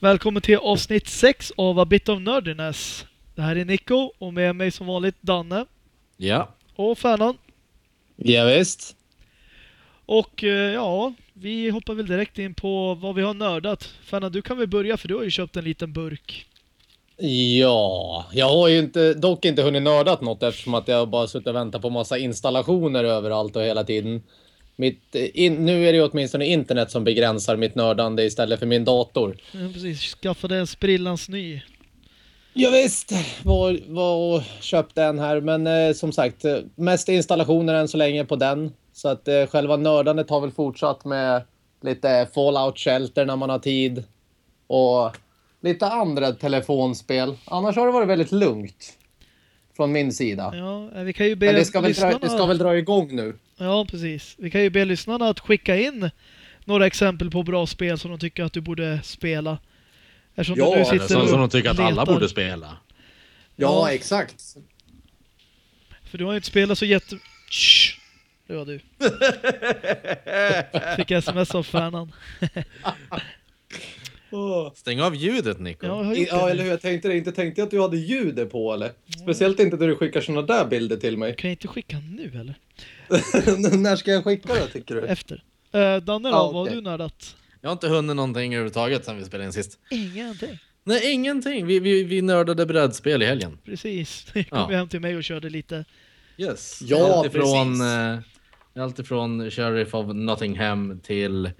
Välkommen till avsnitt 6 av A Bit of Nerdiness. Det här är Nico och med mig som vanligt Danne Ja. och Fernan. Ja, visst. Och eh, ja, vi hoppar väl direkt in på vad vi har nördat. Fernan, du kan väl börja för du har ju köpt en liten burk. Ja, jag har ju inte, dock inte hunnit nördat något eftersom att jag bara suttit och väntat på massa installationer överallt och hela tiden. Mitt, in, nu är det åtminstone internet som begränsar mitt nördande istället för min dator. Ja, precis, skaffade en sprillans ny. Ja, visst, var, var och köpte en här, men eh, som sagt, eh, mest installationer än så länge på den. Så att eh, själva nördandet har väl fortsatt med lite Fallout Shelter när man har tid och lite andra telefonspel. Annars har det varit väldigt lugnt från min sida. Ja, eh, vi kan ju be Men det ska, väl dra, det ska väl dra igång nu. Ja, precis. Vi kan ju be lyssnarna att skicka in några exempel på bra spel som de tycker att du borde spela. Eftersom Ja, du nu eller sitter Eller så, och som de tycker att alla borde spela. Ja. exakt. För du har ju inte spelat så jätte... Shh. Det var du. Fick sms av Fernan. Stäng av ljudet Nico. Ja, Ja, eller hur? Jag tänkte det. Inte tänkte jag att du hade ljudet på, eller? Speciellt inte när du skickar såna där bilder till mig. Kan jag inte skicka nu eller? när ska jag skicka det, tycker du? Efter. Uh, Danne då, Ja, vad har du nördat? Jag har inte hunnit någonting överhuvudtaget sen vi spelade in sist. Ingenting. Nej, ingenting. Vi, vi, vi nördade brädspel i helgen. Precis. Jag kom Ja. hem till mig och körde lite. Yes. Ja, Alltifrån, precis. eh, alltifrån Sheriff of Nottingham till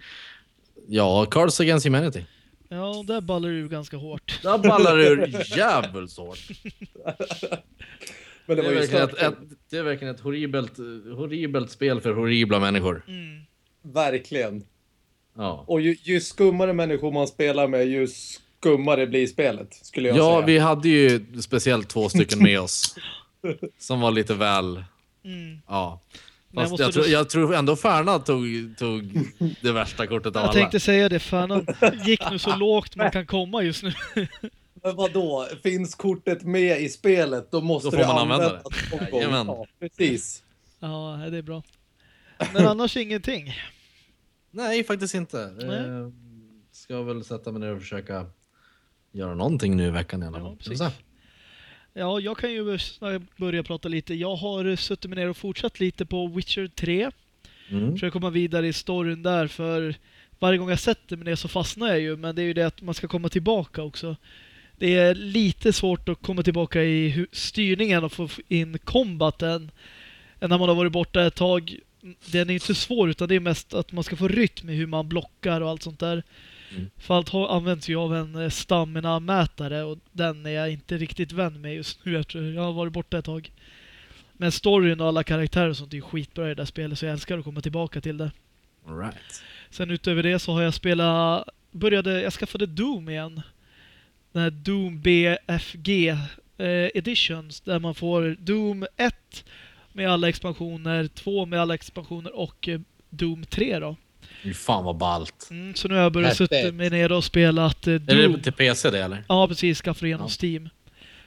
ja, Cards Against Humanity. Ja, där ballar du ganska hårt. Där ballar ur jävligt hårt. Men Det det är var ju ett, ett, det är verkligen ett horribelt, horribelt spel för horribla människor. Mm. Verkligen. Ja. Och ju, ju skummare människor man spelar med, ju skummare blir spelet, skulle jag Ja, säga. vi hade ju speciellt två stycken med oss. Som var lite väl, Mm. ja. Jag Fast jag, tror, då- jag tror ändå Färna tog, tog det värsta kortet av Jag alla. tänkte säga det, Fernan gick nu så lågt man kan komma just nu. Men vadå? Finns kortet med i spelet, då måste Då får det man använda gång. Jajamän. Ja, precis. Ja, det är bra. Men annars ingenting. Nej, faktiskt inte. Nej. Eh, ska väl sätta mig ner och försöka göra någonting nu i veckan i alla Ja, fall. Så. Ja, jag kan ju börja prata lite. Jag har suttit mig ner och fortsatt lite på Witcher 3. Mm. Försöker komma vidare i storyn där för varje gång jag sätter mig ner så fastnar jag ju. Men det är ju det att man ska komma tillbaka också. Det är lite svårt att komma tillbaka i styrningen och få in combaten än när man har varit borta ett tag. Den är inte svår utan det är mest att man ska få rytm i hur man blockar och allt sånt där. Mm. För allt används ju av en eh, stamina-mätare och den är jag inte riktigt vän med just nu. Jag, tror, jag har varit borta ett tag. Men storyn och alla karaktärer och sånt är ju skitbra i det där spelet så jag älskar att komma tillbaka till det. All right. Sen utöver det så har jag spelat... Började... Jag skaffade Doom igen. Den här Doom BFG eh, Editions där man får Doom 1 med alla expansioner, 2 med alla expansioner och eh, Doom 3 då. Fy fan vad ballt. Mm, så nu har jag börjat sitta mig ner och spelat eh, Är Doom. det till PC det eller? Ja, precis. Skaffade igenom Ja. Steam.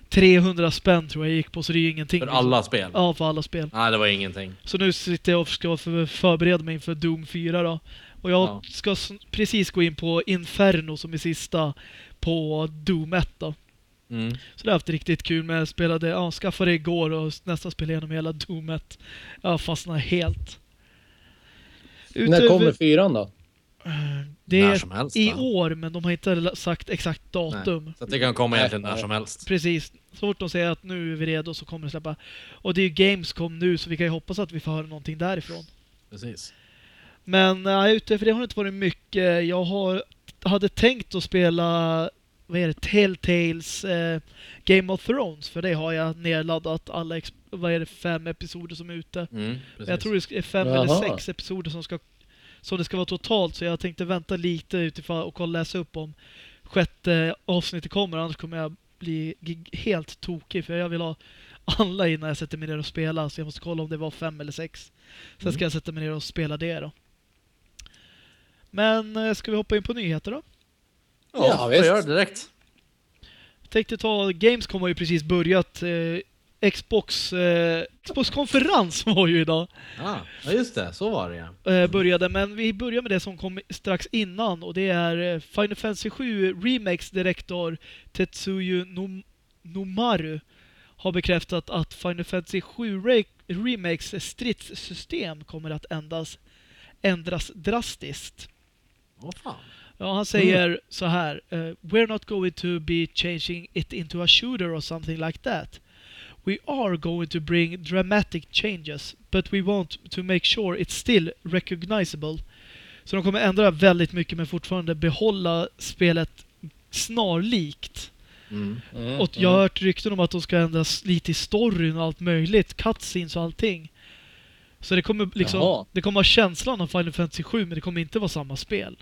300 spänn tror jag gick på, så det är ju ingenting. För alla spel? Ja, för alla spel. Nej, det var ingenting. Så nu sitter jag och ska för, förbereda mig inför Doom 4 då. Och jag Ja. ska precis gå in på Inferno som är sista på Doom 1 då. Mm. Så det har haft riktigt kul med. Jag spelade, ja, skaffade igår och nästan spelade igenom hela Doom 1. Jag fastnade helt. När Utöver- kommer fyran då? Det När är helst. i år, men de har inte sagt exakt datum. Så att det kan komma egentligen Nej. när som helst. Precis. Så fort de säger att nu är vi redo så kommer det släppa. Och det är ju Gamescom nu så vi kan ju hoppas att vi får höra någonting därifrån. Precis. Men nej, utöver det har det inte varit mycket. Jag har, hade tänkt att spela vad är det, Telltales eh, Game of Thrones. För det har jag nedladdat alla, vad är det, fem episoder som är ute. Mm. Jag tror det är fem Jaha. eller sex episoder som ska som det ska vara totalt. Så jag tänkte vänta lite utifrån och kolla läsa upp om sjätte avsnittet kommer. Annars kommer jag bli helt tokig. För jag vill ha alla innan jag sätter mig ner och spelar. Så jag måste kolla om det var fem eller sex. Sen Mm. ska jag sätta mig ner och spela det då. Men eh, ska vi hoppa in på nyheter då? Ja, Ja, visst. visst. gör det direkt. Jag tänkte ta, Gamescom har ju precis börjat eh, Xbox, eh, Xbox-konferens var ju idag. Ah, ja, just det. Så var det ja. Eh, började, men vi börjar med det som kom strax innan och det är eh, Final Fantasy 7 Remakes direktor Tetsuyu Nom- Nomaru har bekräftat att Final Fantasy 7 Re- Remakes stridssystem kommer att ändras, ändras drastiskt. Åh fan. Ja, han säger så här. eh, We're not going to be changing it into a shooter or something like that. We are going to bring dramatic changes, but we want to make sure it's still recognizable. Så de kommer ändra väldigt mycket men fortfarande behålla spelet snarlikt. Mm. Mm, Och jag har hört rykten om att de ska ändras lite i storyn och allt möjligt. Cutscenes och allting. Så det kommer liksom... Jaha. Det kommer ha känslan av Final Fantasy 7 men det kommer inte vara samma spel.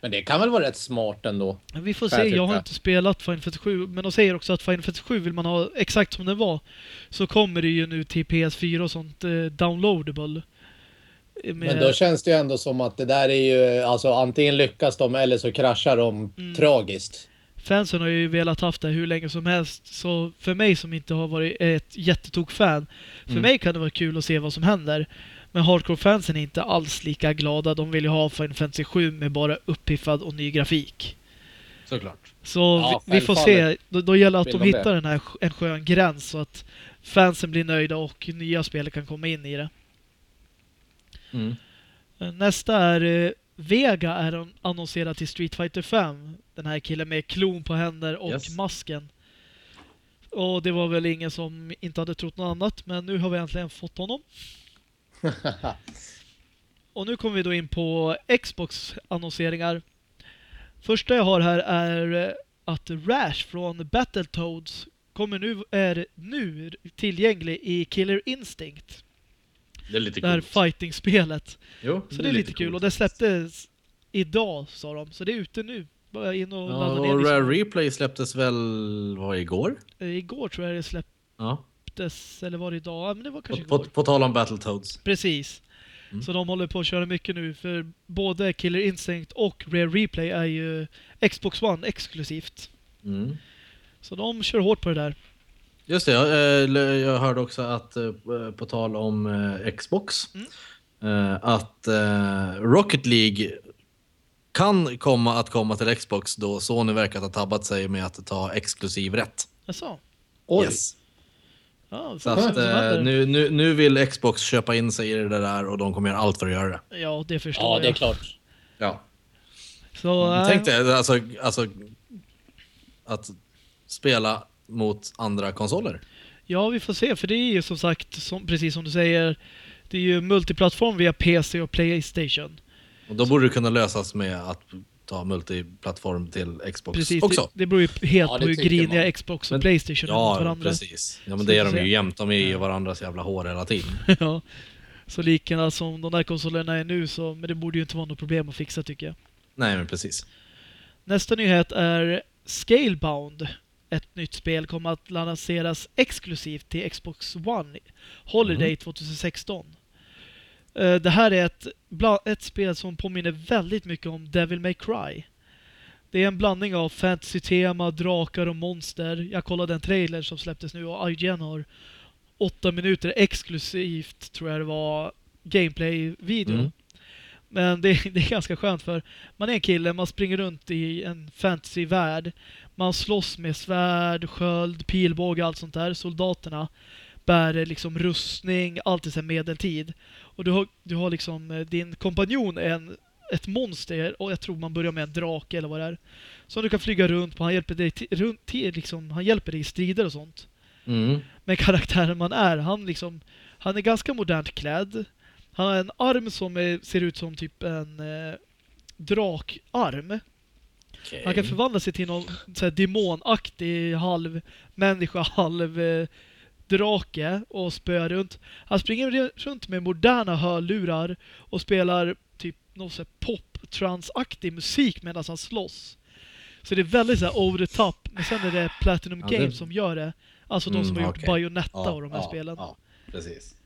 Men det kan väl vara rätt smart ändå. Vi får se, jag har inte spelat Final Fantasy 7, men de säger också att Final Fantasy 7 vill man ha exakt som det var. Så kommer det ju nu till PS4 och sånt eh, downloadable. Eh, Med, Men då känns det ju ändå som att det där är ju, alltså antingen lyckas de eller så kraschar de Mm. tragiskt. Fansen har ju velat haft det hur länge som helst, så för mig som inte har varit ett jättetok-fan, för Mm. mig kan det vara kul att se vad som händer. Men hardcore-fansen är inte alls lika glada. De vill ju ha Final Fantasy 7 med bara uppiffad och ny grafik. Såklart. Så Ja, vi, vi får se. Då, då gäller att vill de hittar den här en skön gräns så att fansen blir nöjda och nya spelare kan komma in i det. Mm. Eh, Nästa är eh, Vega är an- annonserad till Street Fighter 5. Den här killen med klon på händer och Yes. masken. Och det var väl ingen som inte hade trott något annat, men nu har vi äntligen fått honom. Och nu kommer vi då in på Xbox annonseringar. Första jag har här är att Rash från Battletoads kommer nu, är nu tillgänglig i Killer Instinct. Det är lite Det här fighting-spelet. Jo, Så det är lite kul och det släpptes idag sa de, så det är ute nu. Bara in och Ja, ladda ner. och. Rare Replay släpptes väl, var det igår? Eh, Igår tror jag det Ja. Släpptes, eller var det idag? Ja, men det var På, kanske på, igår. på tal om Battletoads. Precis. Mm. Så de håller på att köra mycket nu, för både Killer Instinct och Rare Replay är ju Xbox One exklusivt. Mm. Så de kör hårt på det där. Just det, jag, eh, jag hörde också att eh, på tal om eh, Xbox Mm. att Rocket League kan komma att komma till Xbox då Sony verkar ha tabbat sig med att ta exklusiv rätt. Jaså? Oj. Yes. Ja, Så att, eh, nu, nu, nu vill Xbox köpa in sig i det där och de kommer göra allt för att göra det. Ja, det förstår Ja, det är jag. klart. Ja. Så, äh, Tänk dig alltså, alltså att spela mot andra konsoler. Ja, vi får se, för det är ju som sagt, som, precis som du säger, det är ju multiplattform via PC och Playstation. Och då borde det kunna lösas med att ta multiplattform till Xbox Precis, också. det, det beror ju helt Ja, på hur griniga man. Xbox och Men- Playstation är mot Ja, varandra. precis. Ja, men Så det är de ju jämt. De är i Ja. varandras jävla hår hela tiden. ja. Så likadant som de där konsolerna är nu, så, men det borde ju inte vara något problem att fixa tycker jag. Nej, men precis. Nästa nyhet är Scalebound. Ett nytt spel kommer att lanseras exklusivt till Xbox One Holiday Mm. 2016. Eh, Det här är ett, ett spel som påminner väldigt mycket om Devil May Cry. Det är en blandning av fantasy-tema, drakar och monster. Jag kollade en trailer som släpptes nu och IGN har åtta minuter exklusivt, tror jag det var, gameplay-video. Mm. Men det, det är ganska skönt för man är en kille, man springer runt i en fantasyvärld. Man slåss med svärd, sköld, pilbåge och allt sånt där. Soldaterna bär liksom rustning, allt i medeltid. Och du har, du har liksom, eh, din kompanjon är en, ett monster och jag tror man börjar med en drake eller vad det är. Som du kan flyga runt på, han hjälper dig, till, runt, till, liksom, han hjälper dig i strider och sånt. Mm. Men karaktären man är, han liksom, han är ganska modernt klädd. Han har en arm som är, ser ut som typ en eh, drakarm. Okej. Han kan förvandla sig till någon så här, demonaktig halv människa, halv eh, drake och spöa runt. Han springer runt med moderna hörlurar och spelar typ någon så här pop-trans-aktig musik medan han slåss. Så det är väldigt så här over the top, men sen är det Platinum Ja, det- Games som gör det. Alltså de Mm, som har gjort okej. Bayonetta Ja, och de här ja, spelen. Ja, precis.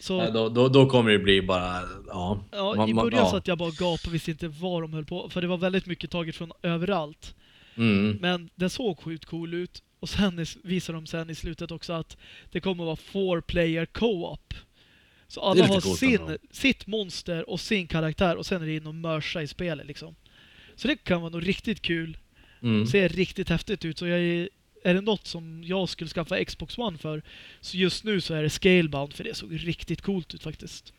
Så då, då, då kommer det bli bara... Ja. Ja, Man- i man- början ja. satt jag bara gapade och visste inte vad de höll på För det var väldigt mycket taget från överallt. Mm. Men den såg sjukt cool ut. Och sen is- visar de sen i slutet också att det kommer att vara four player co-op. Så alla har sin, ändå. sitt monster och sin karaktär och sen är det in och mörsa i spelet liksom. Så det kan vara nog riktigt kul. Mm. Ser riktigt häftigt ut. Så jag är, är det något som jag skulle skaffa Xbox One för så just nu så är det Scalebound för det såg riktigt coolt ut faktiskt.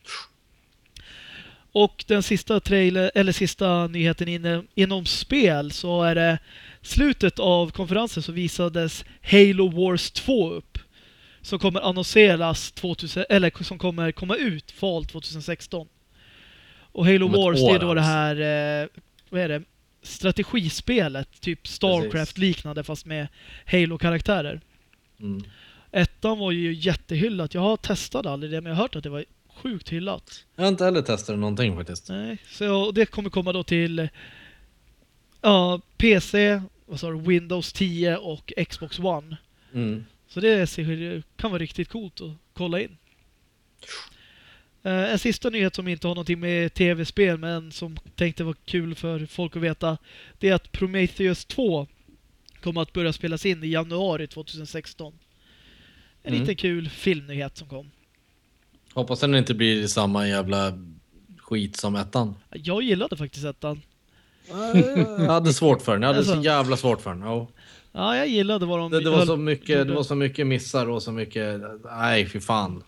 Och den sista trailer, eller sista nyheten inne, inom spel så är det slutet av konferensen så visades Halo Wars 2 upp. Som kommer annonseras 2000, eller som kommer komma ut fall 2016. Och Halo Wars det är då det alltså. här, eh, vad är det? Strategispelet, typ Starcraft liknande fast med Halo-karaktärer. Mm. Ettan var ju jättehyllat. Jag har testat aldrig det men jag har hört att det var sjukt hyllat. Jag har inte heller testat någonting faktiskt. Nej, så det kommer komma då till ja, PC, vad sa du, Windows 10 och Xbox One. Mm. Så det kan vara riktigt coolt att kolla in. Eh, en sista nyhet som inte har någonting med tv-spel men som tänkte vara kul för folk att veta. Det är att Prometheus 2 kommer att börja spelas in i januari 2016. En Mm. liten kul filmnyhet som kom. Hoppas den inte blir samma jävla skit som ettan. Jag gillade faktiskt ettan. Jag hade svårt för den. Jag hade så Alltså. jävla svårt för den. Ja. Ja, jag gillade vad de Det, det, var så mycket, det var så mycket missar och så mycket... Nej, fy fan.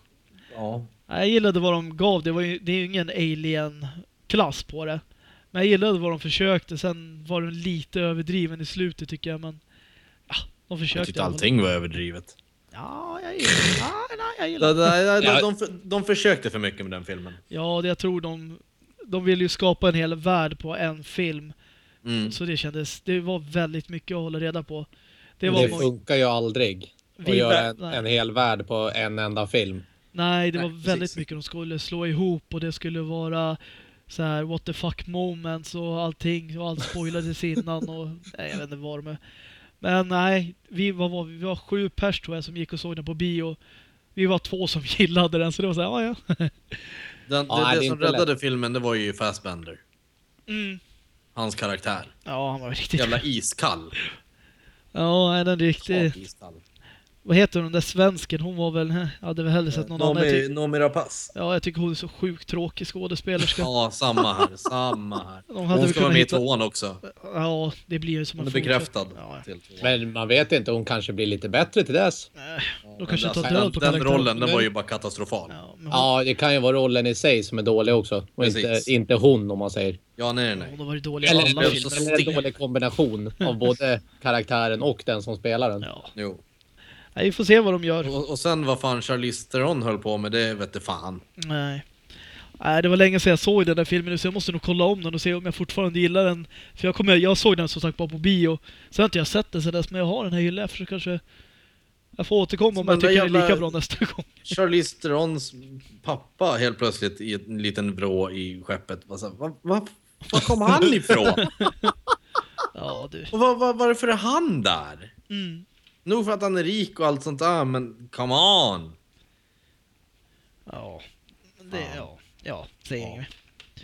Ja. Ja, Jag gillade vad de gav. Det, var ju, det är ju ingen alien-klass på det. Men jag gillade vad de försökte. Sen var den lite överdriven i slutet tycker jag. Men ja, de Jag försökte. tyckte alla fall. allting var överdrivet. Ja, jag gillade ja, nej, jag De, gillade de, de, de, de försökte för mycket med den filmen. Ja, det jag tror de... De vill ju skapa en hel värld på en film. Mm. Så det kändes... Det var väldigt mycket att hålla reda på. Det Det, var... funkar ju aldrig. Att vi- göra en, en hel värld på en enda film. Nej, det Nej, var väldigt precis. mycket de skulle slå ihop och det skulle vara så här what the fuck moments och allting och allt spoilades innan och nej, jag vet inte vad de är. Men nej, vi vad var vi? Vi var sju pers tror jag som gick och såg den på bio. Vi var två som gillade den så det var så här, ja ja. Den, Ja, det, det det som inte lätt. räddade filmen, det var ju Fassbender. Mm. Hans karaktär. Ja, han var riktigt... Jävla iskall. Ja, den riktigt... Iskall. Vad heter hon, den där svensken? Hon var väl... Jag hade väl hellre sett någon annan. Jag Noomi, tyck, Noomi Rapace. ja, jag tycker hon är så sjukt tråkig skådespelerska. Ja, samma här. Samma här. De hade Hon ska vara med i hitta... tvåan också. Ja, det blir ju som Hon en är bekräftad. Ja, ja. Men man vet inte, hon kanske blir lite bättre till dess. Nej, Ja, då kanske tar alltså, död den, på Den karaktären. rollen, den var ju bara katastrofal. Ja, Ja, hon, Ja, det kan ju vara rollen i sig som är dålig också. Och inte, inte hon om man säger. nej, nej, nej. hon har varit dålig i Eller, alla filmer. så eller en dålig kombination av både karaktären och den som spelar den. Ja. Jo. Nej, vi får se vad de gör. Och, och sen vad fan Charlize Theron höll på med, det vet du fan. Nej. Nej, det var länge sedan jag såg den där filmen så jag måste nog kolla om den och se om jag fortfarande gillar den. För jag, kommer, jag såg den som sagt bara på bio. Sen har inte jag sett den sen dess, men jag har den här hyllad så kanske jag får återkomma om jag tycker den är lika bra nästa gång. Charlize Therons pappa helt plötsligt i en liten vrå i skeppet. Var, var, var kom han ifrån? Ja, du. Och var, var, varför är han där? Mm. Nog för att han är rik och allt sånt där, men come on! Ja. Det, ja. Ja, säger inget.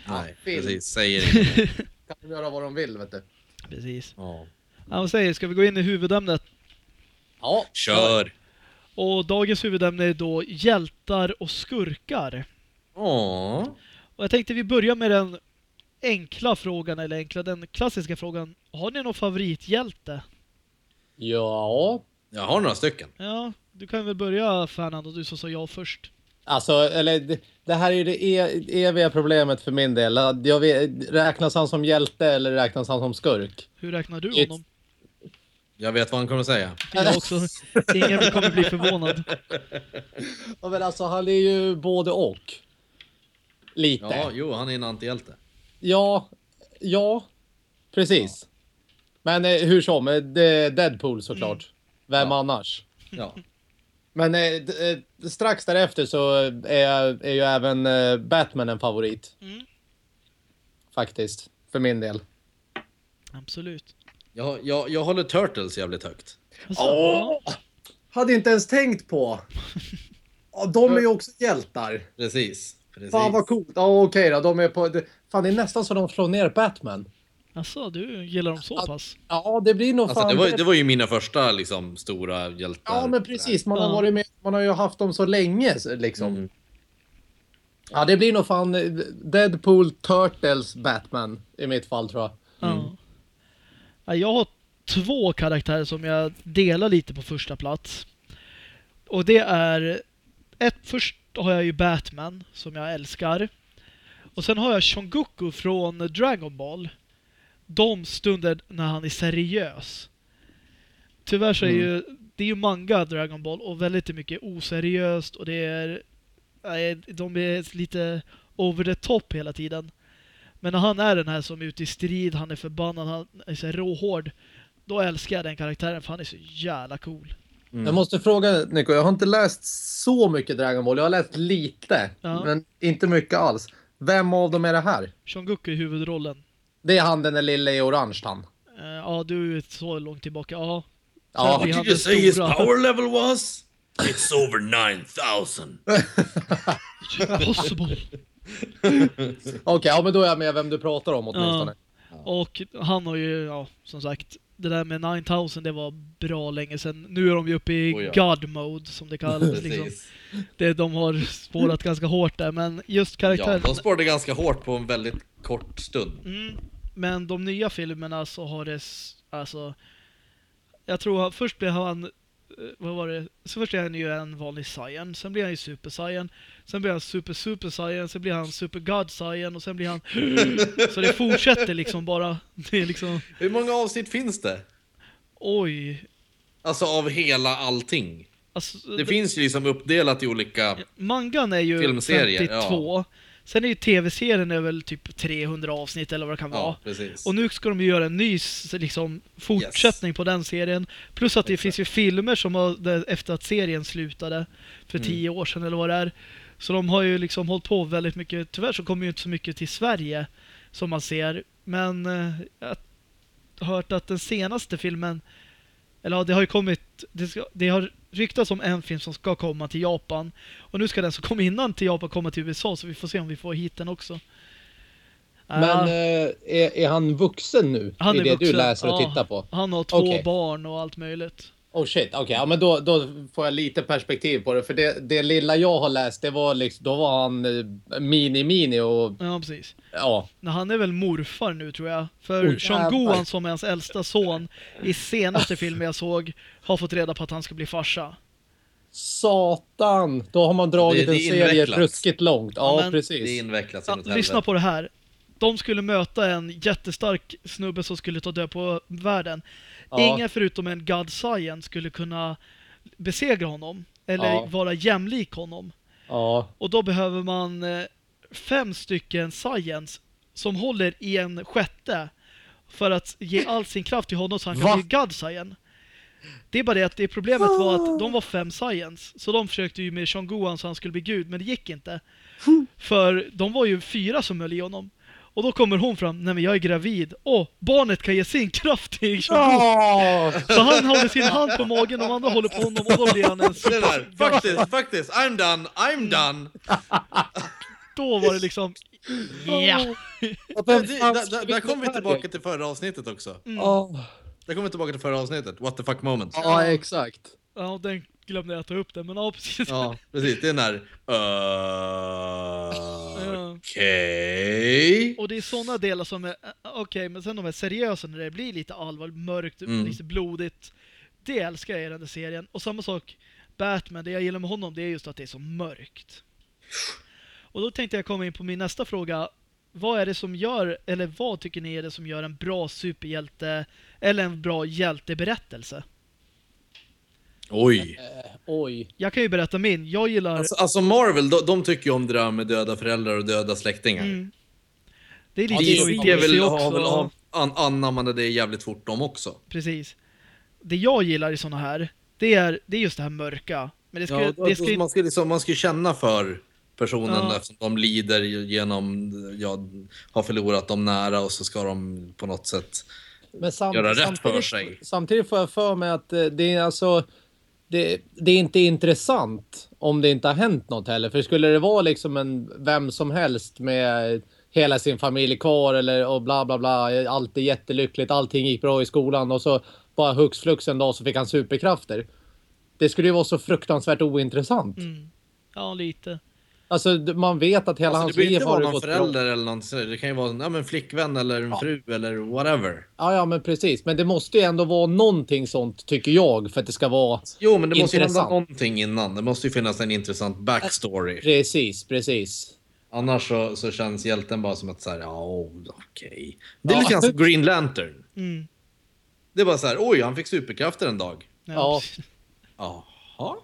Nej, film. precis. Säger inget. Kan de göra vad de vill, vet du. Precis. Ja. Ja, vad säger Ska vi gå in i huvudämnet? Ja. Kör! Och dagens huvudämne är då hjältar och skurkar. Åh. Och jag tänkte vi börjar med den enkla frågan, eller enkla, den klassiska frågan. Har ni någon favorithjälte? Ja. Jag har några stycken. Ja, du kan väl börja Fernando, du som sa ja först. Alltså, eller det, det här är ju det e- eviga problemet för min del. Jag vet, räknas han som hjälte eller räknas han som skurk? Hur räknar du honom? Jag vet vad han kommer säga. Jag också. Ingen kommer bli förvånad. Ja, men alltså han är ju både och. Lite. Ja, Ja, jo, han är en antihjälte. ja, precis. Men eh, hur som, eh, det är Deadpool såklart. Vem Ja. annars? Ja. Men eh, eh, strax därefter så är, är ju även eh, Batman en favorit. Mm. Faktiskt, för min del. Absolut. Jag, jag, jag håller Turtles jävligt högt. Alltså, ja. Hade inte ens tänkt på. De är ju också hjältar. Precis. Precis. Fan vad coolt. Ja okej då, de är på... Fan det är nästan så de slår ner Batman. Alltså, du gillar dem så Ja, pass? Ja, det blir nog Alltså, fan... det, var, det var ju mina första liksom, stora hjältar. Ja, men precis. Man har Ja. varit med. Man har ju haft dem så länge liksom. Mm. Ja, det blir nog fan eh, Deadpool Turtles Batman i mitt fall tror jag. Ja. Ja, Jag har två karaktärer som jag delar lite på första plats. Och det är... Ett, först har jag ju Batman, som jag älskar. Och sen har jag Shongoku från Dragon Ball. De stunder när han är seriös. Tyvärr så är ju... Det är ju manga Dragon Ball och väldigt mycket oseriöst och det är... De är lite over the top hela tiden. Men när han är den här som är ute i strid, han är förbannad, han är så råhård. Då älskar jag den karaktären för han är så jävla cool. Mm. Jag måste fråga Nico, jag har inte läst så mycket Dragon Ball. Jag har läst lite, Ja. men inte mycket alls. Vem av dem är det här? Shongoku i huvudrollen. Det är han den där lille i orange han. Eh, ja, du är så långt tillbaka. Ja. Ja, han Did you say his power level was? It's over 9000. Possible. Okej, ja men då är jag med vem du pratar om åtminstone. Och han har ju, ja, som sagt, det där med 9000 det var bra länge sedan. Nu är de ju uppe i Oh ja. God mode som det kallas. liksom. Det, de har spårat ganska hårt där, men just Ja, karaktären. de spårade ganska hårt på en väldigt kort stund. Mm, men de nya filmerna så har det, alltså... Jag tror han, först blev han, eh, vad var det? Så först är han ju en vanlig Saiyan, sen blir han ju Super Saiyan, sen blir han Super Super Saiyan, sen blir han Super God Saiyan och sen blir han... Så det fortsätter liksom bara. Det är liksom, Hur många avsnitt finns det? oj. Alltså av hela allting. Alltså, Det finns ju liksom uppdelat i olika... Mangan är ju Filmserier, 52. Sen är ju tv-serien är väl typ 300 avsnitt eller vad det kan vara. Ja, precis. Och nu ska de ju göra en ny liksom, fortsättning på den serien. Plus att det finns ju filmer som har, efter att serien slutade för Mm. tio år sedan eller vad det är. Så de har ju liksom hållit på väldigt mycket. Tyvärr så kommer ju inte så mycket till Sverige som man ser. Men eh, jag har hört att den senaste filmen, eller ja, det har ju kommit, det, ska, det har ryktats om en film som ska komma till Japan. Och nu ska den som kom innan till Japan komma till USA så vi får se om vi får hit den också. Men eh, är, är han vuxen nu? Han I är det du vuxen, läser och ja. tittar på? Han har två Okej. barn och allt möjligt. Oh shit, okej, ja men då, då får jag lite perspektiv på det. För det, det lilla jag har läst, det var liksom, då var han eh, mini-mini och Ja, precis. ja. Nej, Han är väl morfar nu tror jag. För Oj, Sean. Gohan som är hans äldsta son i senaste filmen jag såg har fått reda på att han ska bli farsa. Satan! Då har man dragit Det- det en serie ruskigt långt. Ja, Ja, men- precis. Det är invecklat Ja, lyssna på det här. De skulle möta en jättestark snubbe som skulle ta död på världen. Ja. Ingen förutom en God Science skulle kunna besegra honom. Eller Ja. vara jämlik honom. Ja. Och då behöver man eh, fem stycken Science som håller i en sjätte för att ge all sin kraft till honom så han kan Va? bli God Saiyan. Det är bara det att det problemet var att de var fem Science. Så de försökte ju med Gohan så han skulle bli gud, men det gick inte. För de var ju fyra som höll i honom. Och då kommer hon fram, nej men jag är gravid. Åh, barnet kan ge sin kraft till. Ja. Så han håller sin hand på magen och andra håller på honom och då blir han en där, faktiskt, faktiskt, I'm done, I'm done. Då var det liksom, ja. Och där, kommer vi tillbaka till förra avsnittet också. Ja. Där kommer vi tillbaka till förra avsnittet. What the fuck moments. Ja, exakt. Ja, den glömde jag ta upp den, men ja precis. Ja, precis. Det är den där... Uh, Okej. Och det är sådana delar som är, eh, okej, men sen de är seriösa när det blir lite allvarligt, mörkt, Mm. lite blodigt. Det älskar jag i den där serien. Och samma sak, Batman, det jag gillar med honom det är just att det är så mörkt. Och då tänkte jag komma in på min nästa fråga. Vad är det som gör, eller vad tycker ni är det som gör en bra superhjälte, eller en bra hjälteberättelse? Oj. Oj. Jag kan ju berätta min. Jag gillar... Alltså, alltså Marvel, de, de tycker ju om det där med döda föräldrar och döda släktingar. Mm. Det är lite det är så ju- i DC också. ha, väl ha, an, anammade det jävligt fort de också. Precis. Det jag gillar i såna här, det är, det är just det här mörka. Men det ska, Ja, det ska, man, ska liksom, man ska känna för personen Ja. eftersom de lider genom, ja, har förlorat dem nära och så ska de på något sätt Men samt, göra rätt samtidigt, för sig. Samtidigt får jag för mig att eh, det är alltså... Det, det är inte intressant om det inte har hänt något heller. För skulle det vara liksom en vem som helst med hela sin familj kvar eller och bla bla bla. Allt är jättelyckligt, allting gick bra i skolan och så bara hux flux en dag så fick han superkrafter. Det skulle ju vara så fruktansvärt ointressant. Mm. Ja, lite. Alltså man vet att hela Alltså, det hans behöver liv inte har vara det någon gått bra. förälder eller något sådär. Det kan ju vara en ja, flickvän eller en fru eller whatever. Ja, ja, men precis. Men det måste ju ändå vara någonting sånt tycker jag för att det ska vara Jo, men det måste ju hända Intressant. någonting innan. Det måste ju finnas en intressant backstory. precis, precis. Annars så, så känns hjälten bara som att så här, ja, okej. Det är Ja. lite grann som Green Lantern. Mm. Det är bara så här, oj, han fick superkrafter en dag. Ja. Jaha.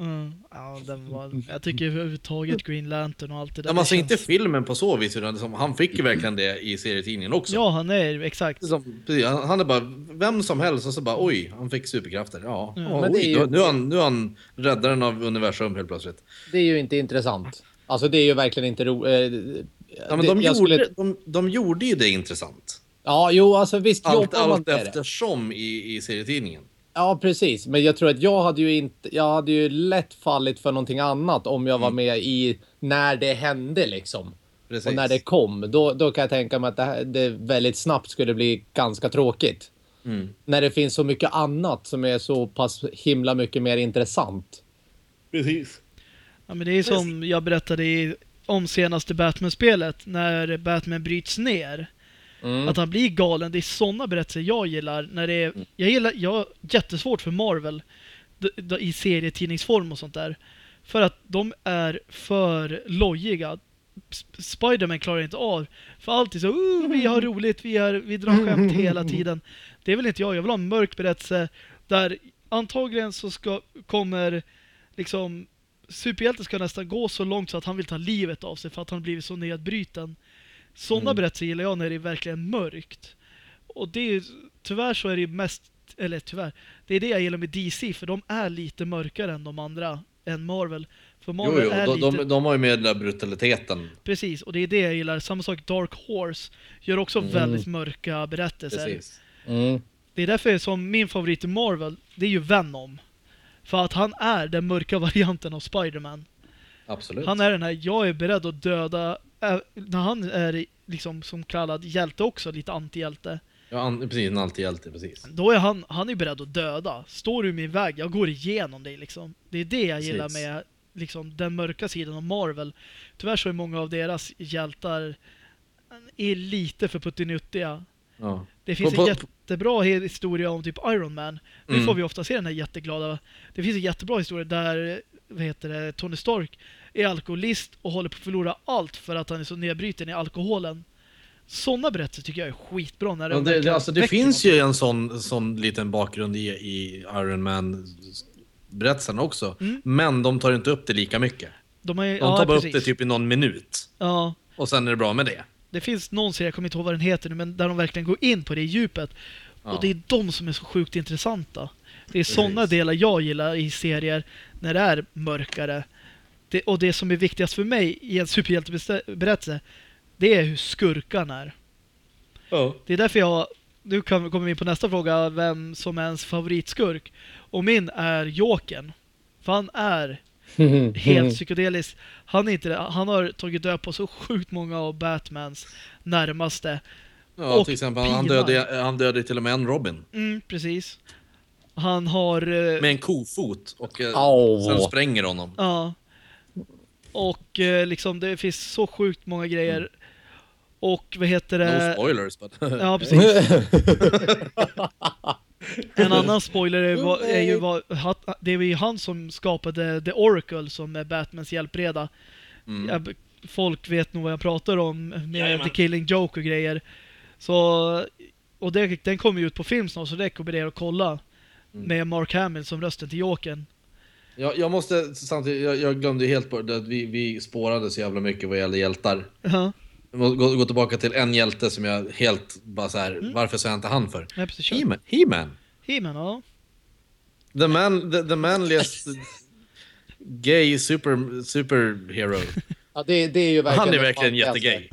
Mm. Ja, den var, jag tycker överhuvudtaget Green Lantern och allt det där. Ja, men det alltså känns- inte filmen på så vis, utan som, han fick ju verkligen det i serietidningen också. Ja, han är exakt. Han är bara vem som helst och så bara oj, han fick superkrafter. Ja, Ja, ja det oj, ju- nu, är han, nu är han räddaren av universum helt plötsligt. Det är ju inte intressant. Alltså det är ju verkligen inte roligt. Ja, men de, jag gjorde, skulle- de, de gjorde ju det intressant. Ja, jo, alltså visst Allt, jobbar man allt det. eftersom i, i serietidningen. Ja, precis. Men jag tror att jag hade ju inte, jag hade ju lätt fallit för någonting annat om jag var med i när det hände liksom. Precis. Och när det kom, då, då kan jag tänka mig att det, här, det väldigt snabbt skulle bli ganska tråkigt. Mm. När det finns så mycket annat som är så pass himla mycket mer intressant. Precis. Ja, men det är som jag berättade i, om senaste Batman-spelet, när Batman bryts ner. Mm. Att han blir galen. Det är sådana berättelser jag gillar. När det är, jag gillar, jag har jättesvårt för Marvel i serietidningsform och sånt där. För att de är för lojiga. Sp- Spiderman klarar inte av. För alltid så, oh, vi har roligt, vi, är, vi drar skämt hela tiden. Det är väl inte jag. Jag vill ha en mörk berättelse där antagligen så ska, kommer liksom superhjälten ska nästan gå så långt så att han vill ta livet av sig för att han blivit så nedbruten. Sådana Mm. berättelser gillar jag när det är verkligen mörkt. Och det är tyvärr så är det mest, eller tyvärr, det är det jag gillar med DC för de är lite mörkare än de andra, än Marvel. För Jo, Marvel jo, är de, lite, de, de har ju med den där brutaliteten. precis, och det är det jag gillar. Samma sak Dark Horse gör också Mm. väldigt mörka berättelser. Precis. Mm. Det är därför som min favorit i Marvel, det är ju Venom. För att han är den mörka varianten av Spider-Man. Absolut. Han är den här, jag är beredd att döda, äh, när han är liksom som kallad hjälte också, lite antihjälte. Ja, an, precis, en antihjälte, precis. Då är han, han är beredd att döda. Står du i min väg, jag går igenom dig liksom. Det är det jag gillar Precis. med liksom den mörka sidan av Marvel. Tyvärr så är många av deras hjältar är lite för puttinuttiga. Ja. Det finns På- en på- jättebra he- historia om typ Iron Man. Nu Mm. får vi ofta se den här jätteglada. Det finns en jättebra historia där vad heter det, Tony Stark är alkoholist och håller på att förlora allt för att han är så nedbruten i alkoholen. Sådana berättelser tycker jag är skitbra. När Ja, det, alltså, det finns något. ju en sån, sån liten bakgrund i, i Iron Man-berättelsen också. Mm. Men de tar inte upp det lika mycket. De, är, De ja, tar bara precis. upp det typ i någon minut. Ja, Och sen är det bra med det. det finns någon serie, jag kommer inte ihåg vad den heter nu, men där de verkligen går in på det djupet. Ja. Och det är de som är så sjukt intressanta. Det är sådana delar jag gillar i serier när det är mörkare. Det, och det som är viktigast för mig i en superhjälteberättelse, det är hur skurkarna är. Det är därför jag, nu kommer vi in på nästa fråga, vem som är ens favoritskurk. Och min är Jokern. För han är helt psykedelisk. Han, är inte, han har tagit död på så sjukt många av Batmans närmaste. Ja, Och till exempel. Han dödade, han dödade till och med en Robin. Mm, precis. Han har... eh, Med en kofot. Och eh, Au. sen spränger honom. Ja. Och eh, liksom det finns så sjukt många grejer. Och vad heter No det? spoilers, but... Ja, precis. En annan spoiler är, vad- är ju vad, hat- det är ju han som skapade The Oracle som är Batmans hjälpreda. Mm. Jag, folk vet nog vad jag pratar om med Jajamän. The Killing Joke och grejer. Så, och det, den kommer ju ut på film snart så det rekommenderar att kolla. Mm. Med Mark Hamill som rösten till Jokern. Jag, jag måste samtidigt, jag, jag glömde ju helt bort att vi, vi spårade så jävla mycket vad gäller hjältar. Jag måste gå, gå tillbaka till en hjälte som jag helt bara så här, Mm. varför sa jag inte han för? ja. He-Man. He-Man. He-Man, ja. The man, the, the manliest gay super, superhero. Ja, det, det är ju verkligen Han är det verkligen jättegay.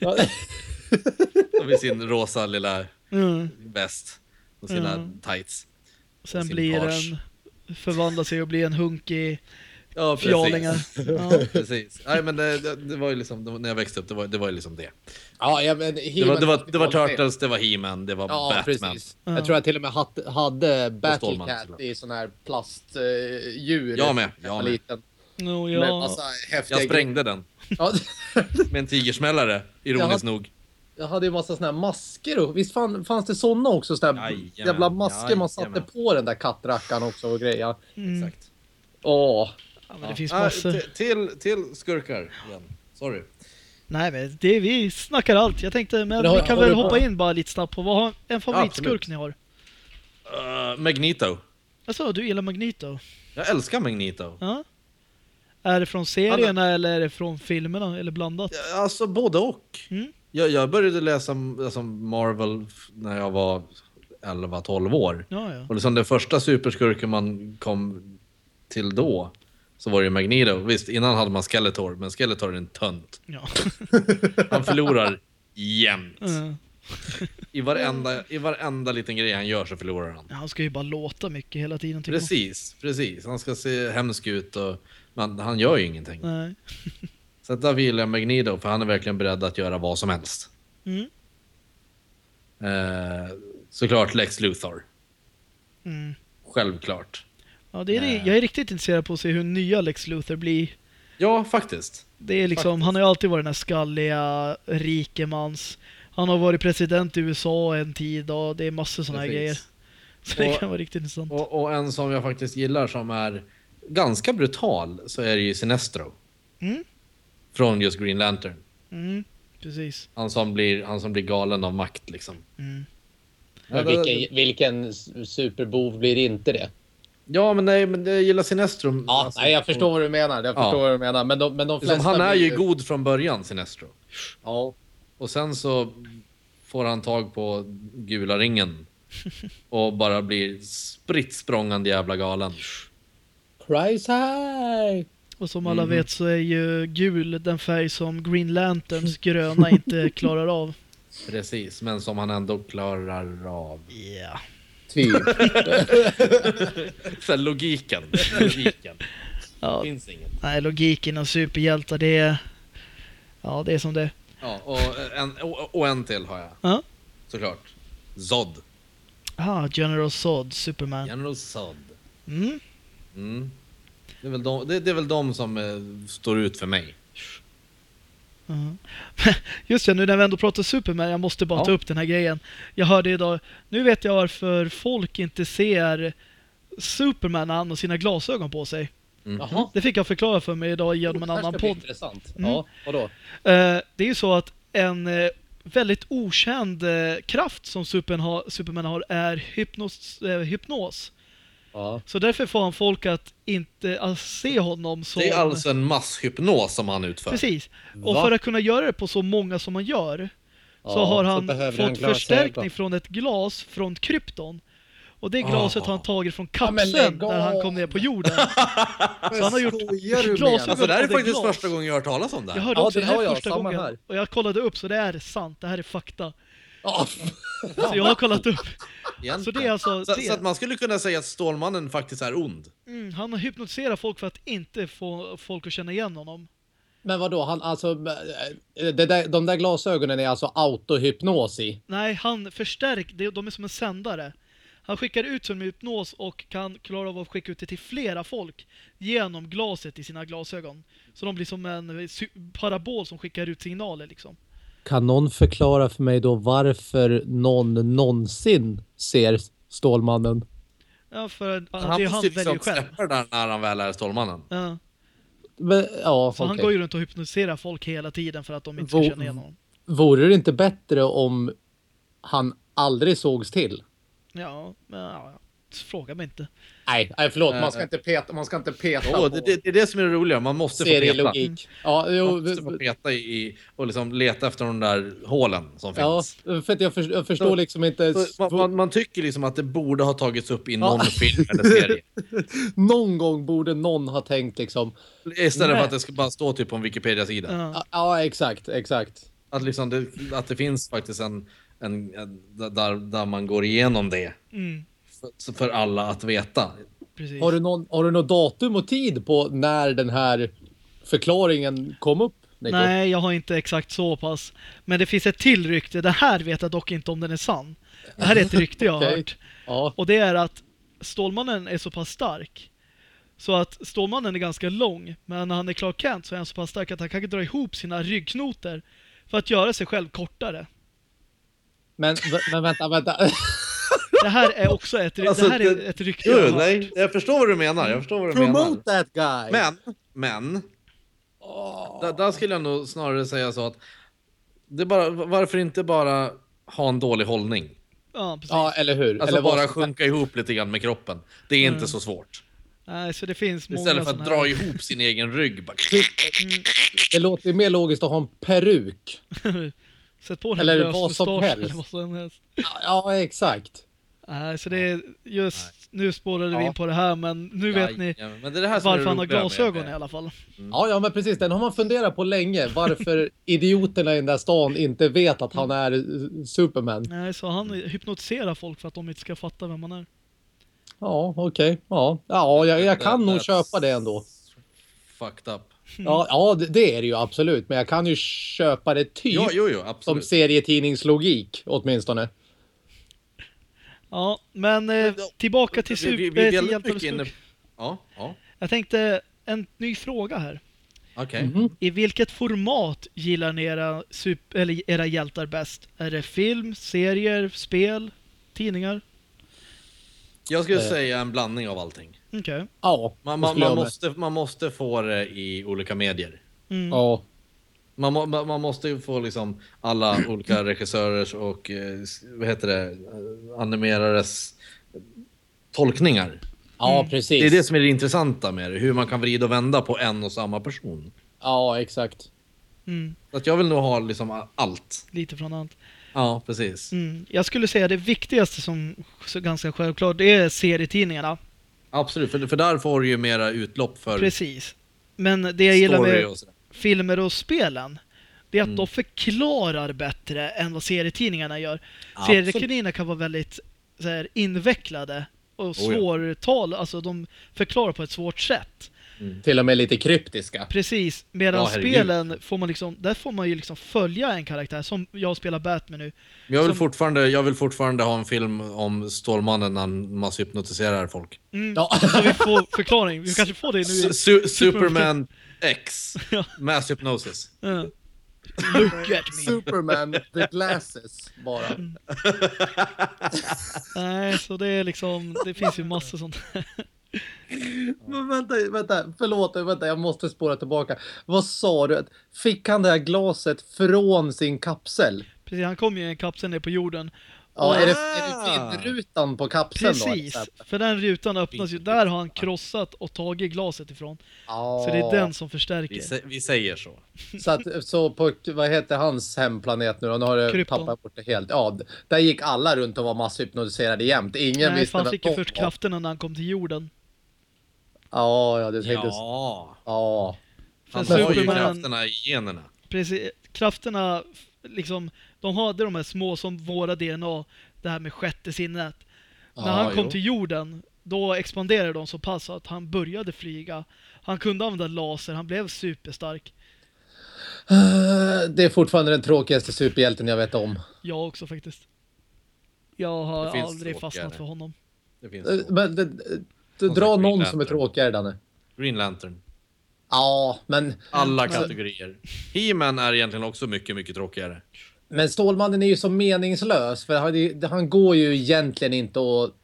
Med sin rosa lilla Mm. väst och sina Mm. tights. Sen sin blir page. den, förvandlar sig och blir en hunkig Ja, Fjalingar. Ja. precis. Nej, men det, det, det var ju liksom, när jag växte upp, det var, det var ju liksom det. Ja, ja, men Det var, det var, det var Turtles, det var He-Man, det var Ja, Batman. precis. Ja. Jag tror jag till och med hade, hade Battle Stålman, Cat såklart. i sån här plastdjur. Uh, djur Jag med, jag med. Liten. No, Med ja. massa häftiga Jag sprängde den Ja, med en tigersmällare, ironiskt nog. Jag hade ju massa såna här masker. och- Visst fan, fanns det såna också? Såna här Jajamän, jävla masker man satte jajamän. på den där kattrackan också och grejer. Mm. Exakt. Åh. ja, men det finns Ah, massor. t- till, till skurkar igen. Sorry. Nej, men det, vi snackar allt. Jag tänkte, men Men har- vi kan väl hoppa in bara lite snabbt på vad har en favoritskurk absolut. ni har? Uh, Magneto. Alltså, du gillar Magneto? Jag älskar Magneto. Ja. Är det från serierna eller är det från filmerna eller blandat? Ja, Alltså både och. Mm. Jag, jag började läsa alltså, Marvel när jag var 11-12 år. Ja, ja. Och liksom den första superskurken man kom till då så var det ju Magneto. Visst, innan hade man Skeletor, men Skeletor är en tönt. ja. Han förlorar jämt. Ja. I varenda, I varenda liten grej han gör så förlorar han. Han ska ju bara låta mycket hela tiden. jag. Precis, precis. Han ska se hemsk ut och men han gör ju ingenting. Nej. Så därför gillar jag Magneto, för han är verkligen beredd att göra vad som helst. Mm. Eh, såklart Lex Luthor. Mm. Självklart. Ja, det är det. Nej. Jag är riktigt intresserad på att se hur nya Lex Luthor blir. Ja, faktiskt. Det är liksom, Faktiskt. han har ju alltid varit den här skalliga rikemans. Han har varit president i USA en tid och det är massor sådana här grejer. Så det Och- kan vara riktigt intressant. Och, och en som jag faktiskt gillar som är ganska brutal så är det ju Sinestro. Mm. Från just Green Lantern. Mm, precis. Han som blir, han som blir galen av makt liksom. Mm. Men vilken, vilken superbov blir inte det? Ja, men nej, men jag gillar Sinestro. Ja, Alltså, nej, jag förstår vad du menar. Jag Ja. förstår vad du menar. Men de, men de Liksom, flesta han är ju god från början, Sinestro. Ja. Och sen så får han tag på gula ringen. Och bara blir spritt språngande jävla galen. Cries high! Och som alla Mhm. vet så är ju gul den färg som Green Lanterns gröna inte klarar av. Precis, men som han ändå klarar av. Ja. Typ. Så här, logiken. Logiken. ja. finns ingen. Nej, logiken och superhjältar det är... Ja, det är som det. Ja, och en, och, och en till har jag. Ja. Såklart. Zod. Ah, General Zod, Superman. General Zod. Mm. Mm. Det, är väl de, det, det är väl de som eh, står ut för mig. Ja. Just det, nu när vi ändå pratar Superman, jag måste bara Ja. ta upp den här grejen. Jag hörde idag, nu vet jag varför folk inte ser Superman när han har sina glasögon på sig. Mm. Jaha. Det fick jag förklara för mig idag genom en annan podd. intressant. Mm. Ja, vadå? Eh, det är ju så att en eh, väldigt okänd eh, kraft som Superman har, Superman har är hypnos, hypnos. Ja. Så därför får han folk att inte att se honom som... Det är alltså en masshypnos som han utför. Precis. Och Va? för att kunna göra det på så många som man gör så Ja, har så han behöver fått han förstärkning från ett glas från Krypton. Och det glaset har han tagit från Ja, kapseln lägg när han kom ner på jorden. så han har gjort glasögon? Alltså det här är faktiskt glas. första gången jag har hört talas om det Jag här. hörde Ja, också det det här jag. första Samma gången. här. Och jag kollade upp så det är sant. Det här är fakta. Så jag har kollat upp. Egentligen. Så det är alltså... så, det, så att man skulle kunna säga att Stålmannen faktiskt är ond. mm, han har hypnotiserat folk för att inte få folk att känna igen honom. Men vadå, han alltså... eh, där, de där glasögonen är alltså autohypnos i? Nej, han förstärker, de är som en sändare. Han skickar ut som hypnos och kan klara av att skicka ut det till flera folk genom glaset i sina glasögon. Så de blir som en parabol som skickar ut signaler liksom. Kan någon förklara för mig då varför någon någonsin ser Stålmannen? Ja, för han det är han väljer liksom själv. det där när han väl är Stålmannen. Ja, Men, ja, så han okej. går ju runt och hypnotiserar folk hela tiden för att de inte ska känna igen honom. Vore det inte bättre om han aldrig sågs till? Ja, men ja, ja. Fråga mig inte. Nej, nej förlåt. Eh, Man ska inte peta, man ska inte peta Åh, på det, det, det är det som är det roliga, man måste få peta. Ja, Man jo, måste få peta i, och liksom leta efter de där hålen som ja, finns. för att jag, för, jag förstår Så- liksom inte. Så man, man, man tycker liksom att det borde ha tagits upp i någon Ja. film eller serie. Någon gång borde någon ha tänkt liksom. Istället Nej. för att det ska bara stå typ på en Wikipedia-sida. Ja. Ja, Ja, exakt, exakt. Att, liksom det, att det finns faktiskt en, en, en där, där man går igenom det Mm. För, för alla att veta. Precis. Har du, någon, har du något datum och tid på när den här förklaringen kom upp? Nico? Nej, jag har inte exakt så pass. Men det finns ett till rykte. Det här vet jag dock inte om den är sann. Det här är ett rykte jag har Okej. hört. Ja. Och det är att Stålmannen är så pass stark. Så att Stålmannen är ganska lång. Men när han är Clark Kent så är han så pass stark att han kan dra ihop sina ryggknotor. För att göra sig själv kortare. Men, men vänta, vänta. Det här är också ett, Alltså, det här är ett rykte jag har nej, jag förstår vad du menar. Jag förstår vad du Promote menar. that guy! Men, men. Där, där skulle jag nog snarare säga så att. Det bara, varför inte bara ha en dålig hållning? Ja, precis. Ja, eller hur? Alltså eller vad bara som- sjunka ihop lite grann med kroppen. Det är Mm. inte så svårt. Nej, så det finns många Istället för att såna dra här... ihop sin egen rygg. Bara... Det låter ju mer logiskt att ha en peruk. Sätt på en Eller vad som helst. eller vad som helst. Ja, exakt. Nej, så det är just... Nu spårade vi Ja. in på det här, men nu vet ni Ja, men det är det här som är varför han har roliga med- glasögon i alla fall. Ja, ja, men precis. Den har man funderat på länge. Varför idioterna i den där stan inte vet att han är eh, Superman. Nej, så han hypnotiserar folk för att de inte ska fatta vem han är. Ja, okej. Ja, ja jag, jag kan That- nog köpa det ändå. Fucked up. Ja, ja det, det är det ju absolut. Men jag kan ju köpa det typ Ja, jo, jo, som serietidningslogik åtminstone. Ja, men eh, tillbaka till Vi- vi- super... vi är till väldigt hjältar och mycket inne- skurkar. Ja, ja. Jag tänkte en ny fråga här. Okej. Mhm. I vilket format gillar ni era, super, eller era hjältar bäst? Är det film, serier, spel, tidningar? Jag skulle Eh. säga en blandning av allting. Okej. Ja, Man, man, man, måste, man måste få det i olika medier. Mm. Ja, Man, må- man måste ju få liksom alla olika regissörers och eh, vad heter det, animerares tolkningar. ja Mm. precis. Det är det som är det intressanta med det, hur man kan vrida och vända på en och samma person. Ja, exakt. Mm. Att jag vill nog ha liksom allt. Lite från allt. Ja, precis. Mm. Jag skulle säga det viktigaste som så ganska självklart, det är serietidningarna. Absolut, för, för där får du ju mera utlopp för Precis. Men det jag gillar med. Filmer och spelen, det är att Mm. de förklarar bättre än vad serietidningarna gör. Absolut. Serietidningarna kan vara väldigt så här, invecklade och Oh ja. svårtal, alltså de förklarar på ett svårt sätt. Till och med lite kryptiska. Precis, medan Ja, spelen får man liksom, där får man ju liksom följa en karaktär, som jag spelar Batman nu. Men jag vill, som- fortfarande, jag vill fortfarande ha en film om Stålmannen när han masshypnotiserar folk. Mm. Ja. Så vi får förklaring, vi kanske får det nu. Su- su- Superman X. Mass hypnosis. Look at me. Superman, the glasses bara. Nej, så det är liksom, det finns ju massor sånt. Men vänta, vänta, förlåt, vänta, jag måste spåra tillbaka. Vad sa du? Fick han det här glaset från sin kapsel? Precis, han kom ju i en kapsel ner på jorden. Ja, är det, Ah. är det vindrutan på kapseln då? Precis, för den rutan öppnas ju, där har han krossat och tagit glaset ifrån. Ja. Så det är den som Vi, förstärker. sä- vi säger så. Så, att, så på, vad heter hans hemplanet nu då? Nu har jag Krypton. tappat bort det helt. Ja, där gick alla runt och var masshypnotiserade jämt. Ingen Nej, visste vem fick ju först krafterna när han kom till jorden. Ja, ja, det tänkte jag. Ja. Ja. Han har ju Superman, krafterna i generna. precis, krafterna, liksom, de hade de här små som våra DNA, det här med sjätte sinnet. när Ja, han kom jo. till jorden, då expanderade de så pass att han började flyga. Han kunde använda laser, han blev superstark. Det är fortfarande den tråkigaste superhjälten jag vet om. Jag också faktiskt. Jag har aldrig tråkigare. fastnat för honom. Det finns Eh. Men det, det, dra någon som är Lantern. tråkigare, Danne. Green Lantern. Ja, men, Alla Men- kategorier. He-Man är egentligen också mycket, mycket tråkigare. Men Stålmannen är ju så meningslös. För han, han går ju egentligen inte att...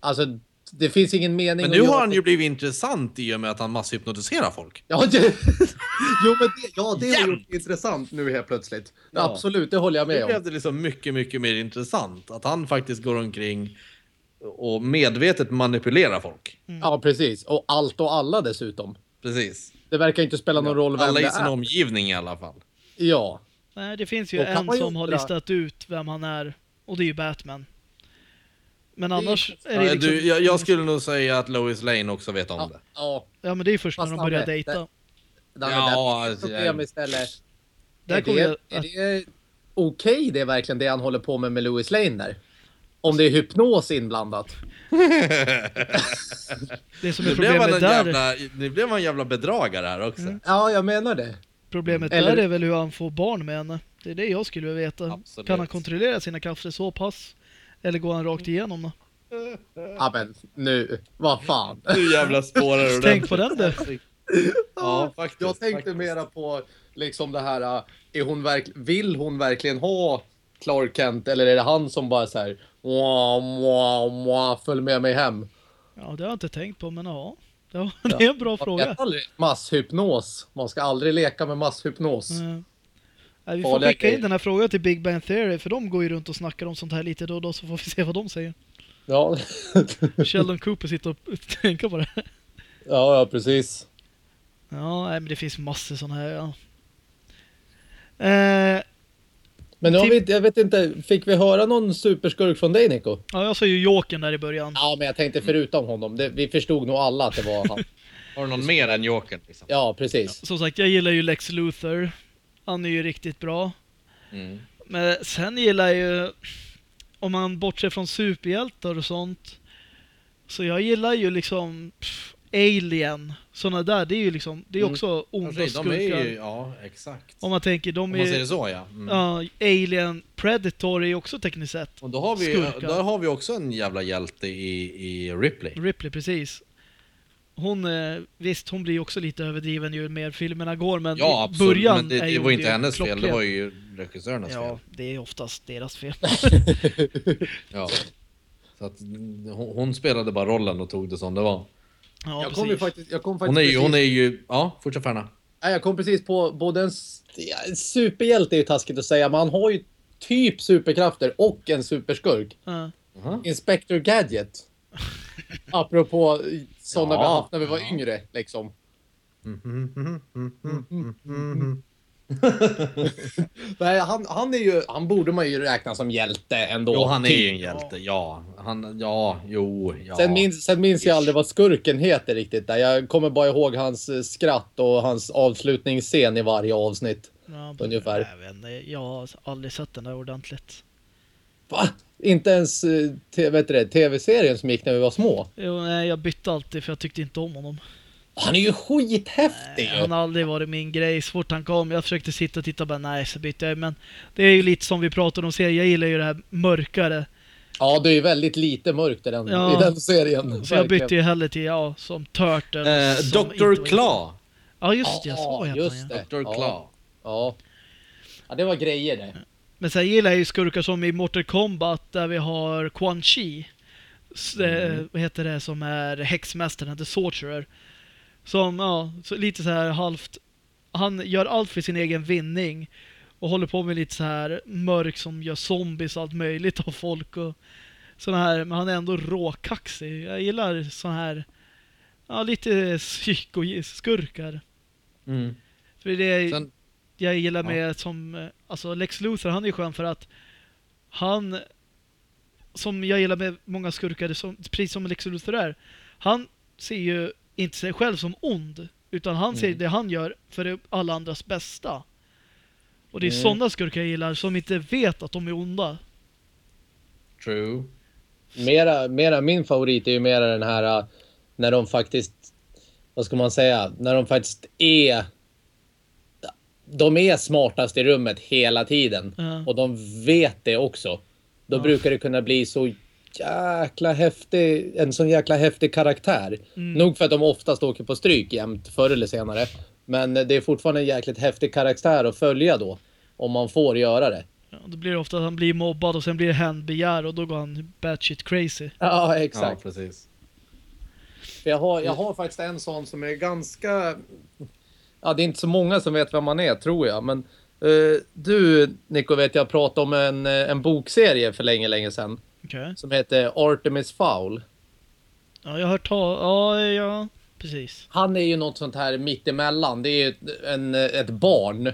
Alltså, det finns ingen mening Men nu har han ju blivit intressant i och med att han masshypnotiserar folk. Ja, det, jo, men det, ja, det är ju intressant nu helt plötsligt. Ja. Absolut, det håller jag med blev om. det liksom mycket, mycket mer intressant. Att han faktiskt går omkring och medvetet manipulerar folk. Ja, precis. Och allt och alla dessutom. Precis. Det verkar inte spela någon roll vem Alla det i sin är. omgivning i alla fall. Ja. Nej, det finns ju en som har listat ut vem han är. Och det är ju Batman. Men är- annars är Ja, det liksom... du, jag, jag skulle nog säga att Lois Lane också vet om Ja. det. ja. Ja, men det är först när Fast de han börjar dejta. det- Där, Ja, där, alltså, problem istället. Där är det, jag- är det okej det är verkligen det han håller på med med Louis Lane där? Om det är hypnos inblandat? Det som är Nu blev, man problemet en där, jävla, nu blev man en jävla bedragare här också. Mm. Ja, jag menar det. Problemet Eller- där är väl hur han får barn med henne. Det är det jag skulle vilja veta. Absolut. Kan han kontrollera sina krafter så pass? Eller går han rakt igenom då? Ja, men nu, vad fan. Nu jävla spårar du Tänk på den du. Ja, faktiskt. Jag tänkte faktiskt. mera på liksom det här, äh, är hon verk, vill hon verkligen ha Clark Kent eller är det han som bara så här, mwah, mwah, mwah, följ med mig hem? Ja, det har jag inte tänkt på, men ja. Ja, det är en bra Man fråga. aldrig. Masshypnos. Man ska aldrig leka med masshypnos. Mm. Nej, vi får skicka in den här frågan till Big Bang Theory, för de går ju runt och snackar om sånt här lite då och då, så får vi se vad de säger. Ja. Sheldon Cooper sitter och tänker på det. ja, ja, precis. Ja, nej, men det finns massor sådana här, ja. Eh, Men nu har vi, jag vet inte, fick vi höra någon superskurk från dig Nico? ja, jag sa ju Jokern där i början. Ja, men jag tänkte förutom honom. Det, vi förstod nog alla att det var han. Har du någon mer än Jokern? Liksom? Ja, precis. Som sagt, jag gillar ju Lex Luthor. Han är ju riktigt bra. Mm. Men sen gillar jag ju, om man bortser från superhjältar och sånt, så jag gillar ju liksom pff, Alien, sådana där, det är ju liksom, det är Mm. också onda Alltså, de skurkar. är ju, ja exakt. Om man tänker, de Om man säger är, så ja. Mm. ja, Alien, Predator är ju också tekniskt sett. Och då har, vi, Skurkar. då har vi också en jävla hjälte i, i Ripley. Ripley, precis. Hon, eh, visst hon blir ju också lite överdriven ju mer filmerna går, men Ja absolut, början men det, är det ju var ju inte det hennes fel, det klockren. var ju regissörernas Ja, fel. det är oftast deras fel. Ja. Så att hon, hon spelade bara rollen och tog det som det var. Ja, jag kom faktiskt, jag kom faktiskt Hon är ju, precis, hon är ju, ja fortsätt Färna. Nej, jag kom precis på både en, superhjälte är ju taskigt att säga, men han har ju typ superkrafter och en superskurk. Ja. Inspector Gadget. Apropå sådana Ja, vi haft när vi var ja. yngre liksom. Nej, han, han är ju, han borde man ju räkna som hjälte ändå. Jo han är typ. ju en hjälte, ja. Han, ja, jo, ja. Sen minns, sen minns jag aldrig vad skurken heter riktigt. Där. Jag kommer bara ihåg hans eh, skratt och hans avslutningsscen i varje avsnitt. Ja, Ungefär. Inte, jag har aldrig sett den där ordentligt. Va? Inte ens eh, tv-serien som gick när vi var små. Jo, nej, jag bytte alltid för jag tyckte inte om honom. Han är ju skithäftig ju. Han har aldrig varit min grej. Så fort han kom, jag försökte sitta och titta och bara nej, så bytte jag. Men det är ju lite som vi pratade om serien. Jag gillar ju det här mörkare. Ja, det är ju väldigt lite mörkt i den, Ja. i den serien. Så jag bytte ju hellre till, ja, som Turtle. Eh, som Dr. Claw. Ja, just det. Så Ja, heter just han det. ja. Dr. Ja. Claw. Ja. ja, det var grejer det. Men sen gillar jag ju skurkar som i Mortal Kombat där vi har Quan Chi. Eh, Mm. vad heter det som är häxmästaren, The Sorcerer. Som, ja, så lite så här halvt... Han gör allt för sin egen vinning. Och håller på med lite så här mörk som gör zombies och allt möjligt av folk och såna här. Men han är ändå råkaxig. Jag gillar såna här, ja lite psykoskurkar. Mm. För det är, Sen, jag gillar Ja. med som, eh, alltså Lex Luthor, han är ju skön för att han, som jag gillar med många skurkar, som, precis som Lex Luthor är, han ser ju inte sig själv som ond, utan han ser Mm. det han gör för alla andras bästa. Och det är Mm. sådana skurkar jag gillar, som inte vet att de är onda. true. Mera, mera min favorit är ju mera den här äh, när de faktiskt, vad ska man säga, när de faktiskt är de är smartast i rummet hela tiden Ja. och de vet det också. Då Ja. brukar det kunna bli så jäkla häftig, en sån jäkla häftig karaktär. Mm. Nog för att de oftast åker på stryk jämt förr eller senare. Men det är fortfarande en jäkligt häftig karaktär att följa då. Om man får göra det. Ja, då blir det ofta att han blir mobbad och sen blir det hämndbegär och då går han batshit crazy. Ja, Ja, exakt. precis. För jag, har, jag har faktiskt en sån som är ganska... Ja, det är inte så många som vet vem man är, tror jag. Men eh, du, Nico, vet jag pratade om en, eh, en bokserie för länge, länge sedan. Okej. Som heter Artemis Fowl. Ja, jag har hört ta... Ja, ja, precis. Han är ju något sånt här mittemellan. Det är ju en, ett barn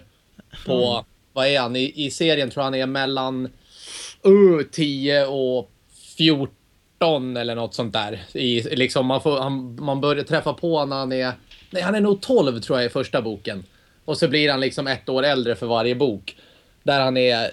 på... Vad är han? I, I serien tror jag han är mellan uh, 10 och 14 eller något sånt där. I, liksom man, får, han, man börjar träffa på honom när han är... Nej, han är nog 12 tror jag i första boken. Och så blir han liksom ett år äldre för varje bok. Där han är...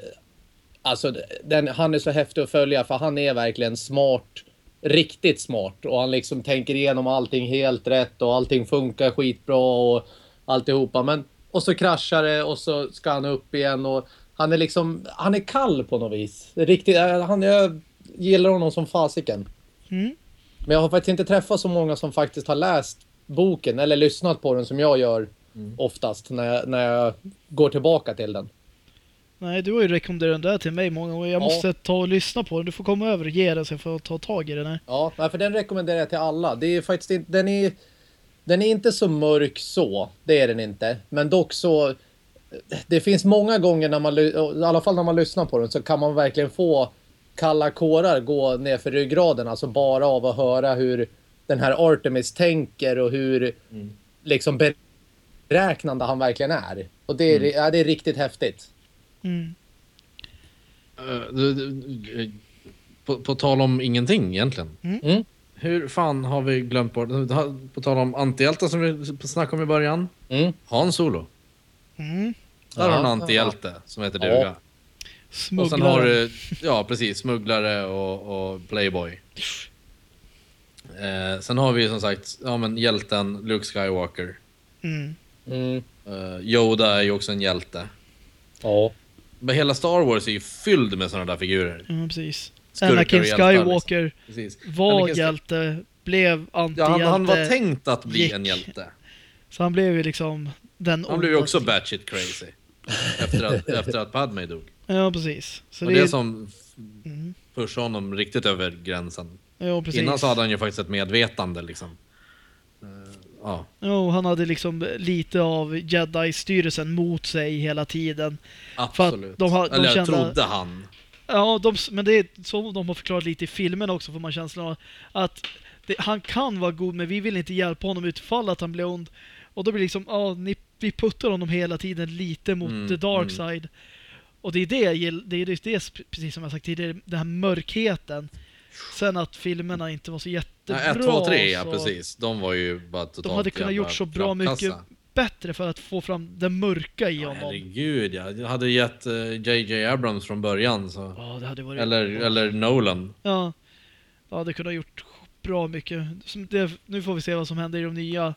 Alltså, den, han är så häftig att följa för han är verkligen smart riktigt smart och han liksom tänker igenom allting helt rätt och allting funkar skitbra och alltihopa. Men och så kraschar det och så ska han upp igen och han är liksom, han är kall på något vis. Riktigt, eh, han, jag gillar honom som fasiken. Mm. Men jag har faktiskt inte träffat så många som faktiskt har läst boken eller lyssnat på den som jag gör oftast när jag, när jag går tillbaka till den. Nej, du har ju rekommenderat den där till mig många gånger. Jag Ja. måste ta och lyssna på den. Du får komma över och ge den så jag får ta tag i den här. Ja, nej, för den rekommenderar jag till alla. Det är faktiskt inte, den är, den är inte så mörk så. Det är den inte. Men dock så. Det finns många gånger när man, i alla fall när man lyssnar på den, så kan man verkligen få kalla kårar gå ner för ryggraden. Alltså bara av att höra hur den här Artemis tänker och hur liksom beräknande han verkligen är. Och det är, ja, det är riktigt häftigt. Mm. Eh, eh, på, på tal om ingenting egentligen. Mm. Hur fan har vi glömt bort, på tal om antihjältar som vi snackade om i början. Mm. Han Solo. Mm. Där har du en Ja. antihjälte som heter Ja. duga. Och sen har Smugglare. du, ja precis, smugglare och, och playboy. Eh, sen har vi som sagt, ja men hjälten Luke Skywalker. Mm. Mm. Eh, Yoda är ju också en hjälte. Ja. Men hela Star Wars är ju fylld med sådana där figurer. Ja, precis. Skurkar Anakin hjältar, Skywalker Liksom. Var Anakin- hjälte, blev Ja, antihjälte. han, han var tänkt att bli gick. en hjälte. Så han blev ju liksom den Han blev ju också batshit crazy. Efter att, efter att Padme dog. Ja, precis. Så och det det är... som f- Mm. pushade honom riktigt över gränsen. Ja, precis. Innan så hade han ju faktiskt ett medvetande liksom. Ja. Jo, han hade liksom lite av Jedi-styrelsen mot sig hela tiden. Absolut. de har- de Eller kände- trodde han. Ja, de, men det är så de har förklarat lite i filmen också får man känslan av. Att det, han kan vara god men vi vill inte hjälpa honom utifall att han blir ond. Och då blir det liksom, ja, ni, vi puttar honom hela tiden lite mot Mm, the dark mm. side. Och det är det det är det, precis som jag sagt tidigare, den här mörkheten. Sen att filmerna inte var så jättebra. Nej, 1, 2, 3 ja precis. De var ju bara totalt De hade kunnat gjort så bra mycket bättre för att få fram det mörka i Ja, honom. herregud ja. Jag hade gett eh, JJ Abrams från början så. Ja, det hade varit... Eller, eller Nolan. Ja. Ja, det kunde ha gjort bra mycket. Det, nu får vi se vad som händer i de nya.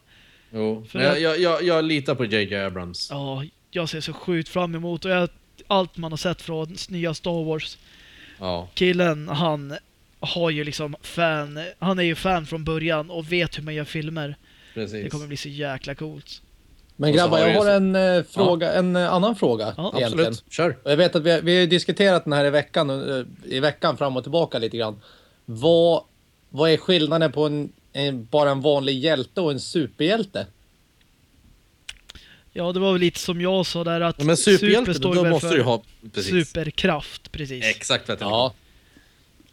Jo. För jag, jag, jag, jag litar på JJ Abrams. Ja, jag ser så sjukt fram emot och jag, allt man har sett från nya Star Wars. Ja. Killen, han har ju liksom fan, han är ju fan från början och vet hur man gör filmer. Precis. Det kommer bli så jäkla coolt. Men grabbar, har jag ju har en, eh, fråga, en eh, annan fråga Ja, egentligen. Absolut. Kör. Jag vet att vi, har- vi har ju diskuterat den här i veckan, eh, i veckan fram och tillbaka lite grann. Vad, vad är skillnaden på en, en, bara en vanlig hjälte och en superhjälte? Ja, det var väl lite som jag sa där att Ja, men superhjälte, står då måste för du ha... Precis. superkraft, precis. Exakt vad jag tänkte. Ja,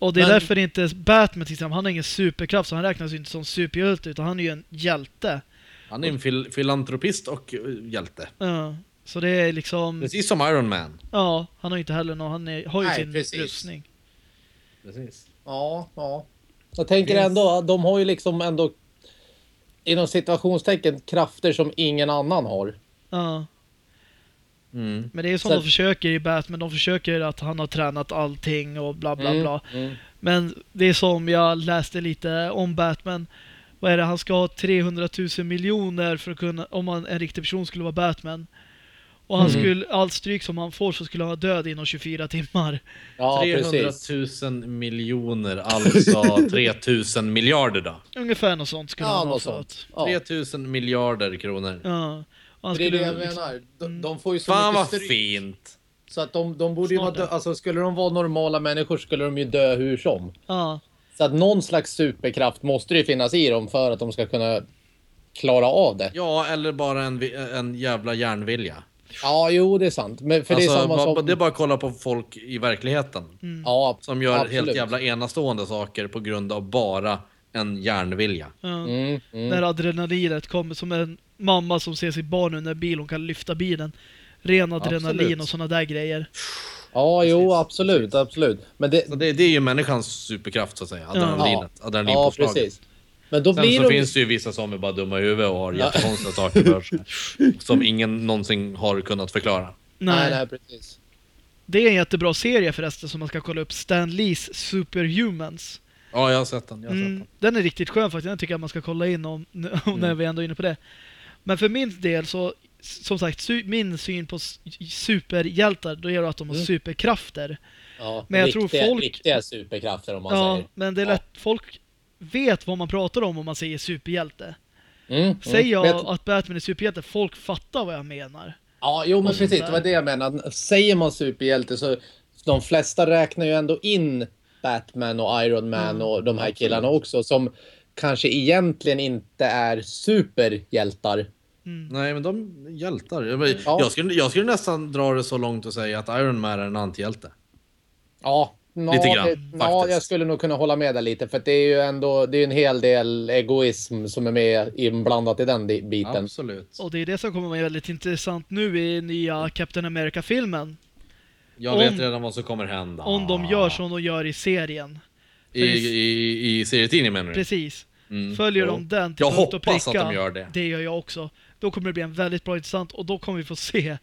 Och det är Men- därför inte Batman till exempel, han har ingen superkraft så han räknas ju inte som superhjälte utan han är ju en hjälte. Han är en fil filantropist och eh, hjälte. Ja. Så det är liksom, Precis som Iron Man. ja, han har ju inte heller någon, han är, har ju Nej, sin precis. rustning. Precis. ja, ja. Jag tänker Finns- ändå, de har ju liksom ändå inom situationstecken krafter som ingen annan har. Ja. Mm. Men det är som Så de försöker i Batman, de försöker att han har tränat allting och bla bla Mm, bla. mm. Men det är som jag läste lite om Batman. Vad är det? Han ska ha 300 000 miljoner för att kunna, om han, en riktig person skulle vara Batman. Och han Mm. skulle, allt stryk som han får så skulle han vara död inom 24 timmar. Ja, 300 precis. 000 miljoner, alltså 3000 miljarder då. Ungefär något sånt skulle Ja, han ha fått. sånt. Ja. 3000 miljarder kronor. Ja. Och han Det är det skulle jag liksom- menar. De, Mm. de får ju så Fan mycket vad stryk. fint! Så att de, de borde ju vara dö- alltså skulle de vara normala människor skulle de ju dö hur som. Ja. Så att någon slags superkraft måste det ju finnas i dem för att de ska kunna klara av det. Ja, eller bara en, en jävla järnvilja. Ja, jo, det är sant. Men för det är Alltså, samma ba- som... Det är bara att kolla på folk i verkligheten. Mm. Ja, Som gör absolut. helt jävla enastående saker på grund av bara en järnvilja. ja. Mm, mm. När adrenalinet kommer som en mamma som ser sitt barn under bil, hon kan lyfta bilen. Ren adrenalin Absolut. och sådana där grejer. Ja, jo, Precis, absolut, absolut. Men det... Så det, det är ju människans superkraft så att säga. Adrenalinet. Ja, Adrenalinpåslaget. precis. Men då Sen blir så de... finns det ju vissa som är bara dumma i huvudet och har Ja. jättekonstiga saker för sig. Som ingen någonsin har kunnat förklara. Nej. Nej, precis. Det är en jättebra serie förresten som man ska kolla upp. Stan Lees Superhumans. Ja, jag har sett den. Jag har sett Mm, den. den är riktigt skön faktiskt. Den tycker jag man ska kolla in om, om när Mm. vi ändå är inne på det. Men för min del så, som sagt, min syn på superhjältar, då är det att de har Mm. superkrafter. Ja, Men jag riktiga, tror folk- Riktiga superkrafter om man Ja, säger. men det är Ja. lätt, folk vet vad man pratar om om man säger superhjälte. Mm, mm. Säger jag Vet- att Batman är superhjälte, folk fattar vad jag menar. Ja, jo men precis. Det var det jag menade. Säger man superhjälte så de flesta räknar ju ändå in Batman och Iron Man Mm, och de här killarna också som kanske egentligen inte är superhjältar. Mm. Nej, men de hjältar. Jag, jag, skulle, jag skulle nästan dra det så långt och säga att Iron Man är en antihjälte. Ja, nå, Lite grann, det, ja, faktiskt. jag skulle nog kunna hålla med där lite för det är ju ändå det är en hel del egoism som är med inblandat i den biten. Absolut. Och det är det som kommer vara väldigt intressant nu i nya Captain America-filmen. Jag Om- vet redan vad som kommer hända. Om de gör som de gör i serien. I, i, i serietidningen menar du? Precis. Mm. Följer Jo. de den till Jag punkt och hoppas att pricka, de gör det. Det gör jag också. Då kommer det bli en väldigt bra intressant och då kommer vi få se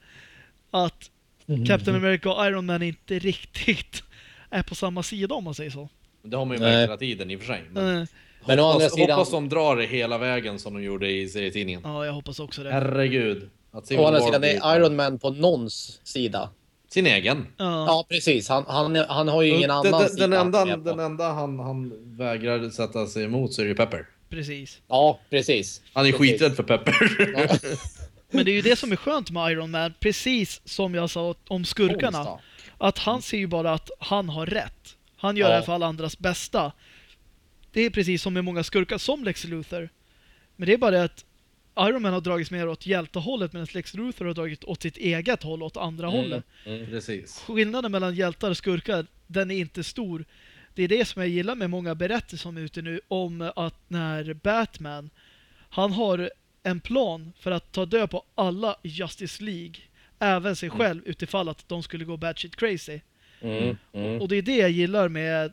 att Captain America och Iron Man inte riktigt är på samma sida om man säger så. Det har man ju märkt hela tiden i och för sig. Men Men å andra hoppas, sidan, hoppas de drar det hela vägen som de gjorde i serietidningen. Ja, jag hoppas också det. Herregud. Att Civil å andra sidan är Iron Man på någons sida. Sin egen. Ja, Ja, precis. Han, han, han har ju ingen annan den, sida. den enda, den enda han, han vägrar sätta sig emot så är det ju Pepper. precis. Ja, precis. Han är Precis. skiträdd för Pepper. Ja. Men det är ju det som är skönt med Iron Man, precis som jag sa om skurkarna. Onsdag. Att han ser ju bara att han har rätt. Han gör Ja. i alla fall andras bästa. Det är precis som med många skurkar, som Lex Luthor. Men det är bara det att Iron Man har dragits mer åt hjältehållet medan Lex Luthor har dragit åt sitt eget håll, åt andra hållet. Mm. Precis. Skillnaden mellan hjältar och skurkar, den är inte stor. Det är det som jag gillar med många berättelser som är ute nu om att när Batman, han har en plan för att ta död på alla Justice League. Även sig själv utifall att de skulle gå batshit crazy. Mm. Mm. Och det är det jag gillar med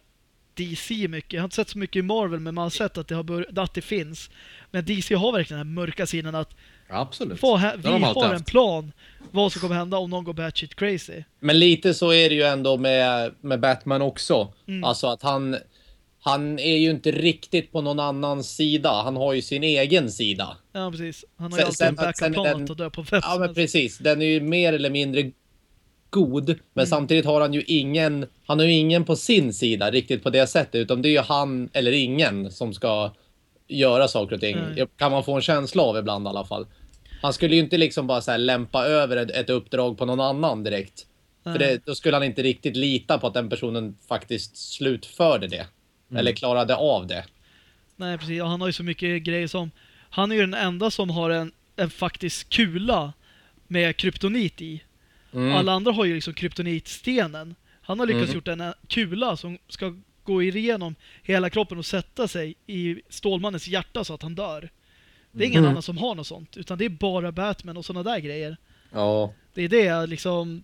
DC mycket. Jag har inte sett så mycket i Marvel men man har sett att det, har att det finns. Men DC har verkligen den här mörka sidan att Absolut. hä- vi har de alltid har en plan vad som kommer hända om någon går batshit crazy. Men lite så är det ju ändå med, med Batman också. Mm. Alltså att han, han är ju inte riktigt på någon annan sida. Han har ju sin egen sida. Ja precis. Han har ju alltid sen- en backup-plan att död på vem Ja men precis. Den är ju mer eller mindre god. Men Mm. samtidigt har han ju ingen, han har ju ingen på sin sida riktigt på det sättet. Utan det är ju han eller ingen som ska göra saker och ting. Mm. Kan man få en känsla av ibland i alla fall. Han skulle ju inte liksom bara så lämpa över ett, ett uppdrag på någon annan direkt. För Nej. det, då skulle han inte riktigt lita på att den personen faktiskt slutförde det. Mm. Eller klarade av det. Nej precis, och han har ju så mycket grejer som... Han är ju den enda som har en, en faktisk kula med kryptonit i. Mm. Alla andra har ju liksom kryptonitstenen. Han har lyckats Mm. gjort en kula som ska gå igenom hela kroppen och sätta sig i Stålmannens hjärta så att han dör. Det är ingen Mm. annan som har något sånt, utan det är bara Batman och sådana där grejer. Ja. Det är det liksom...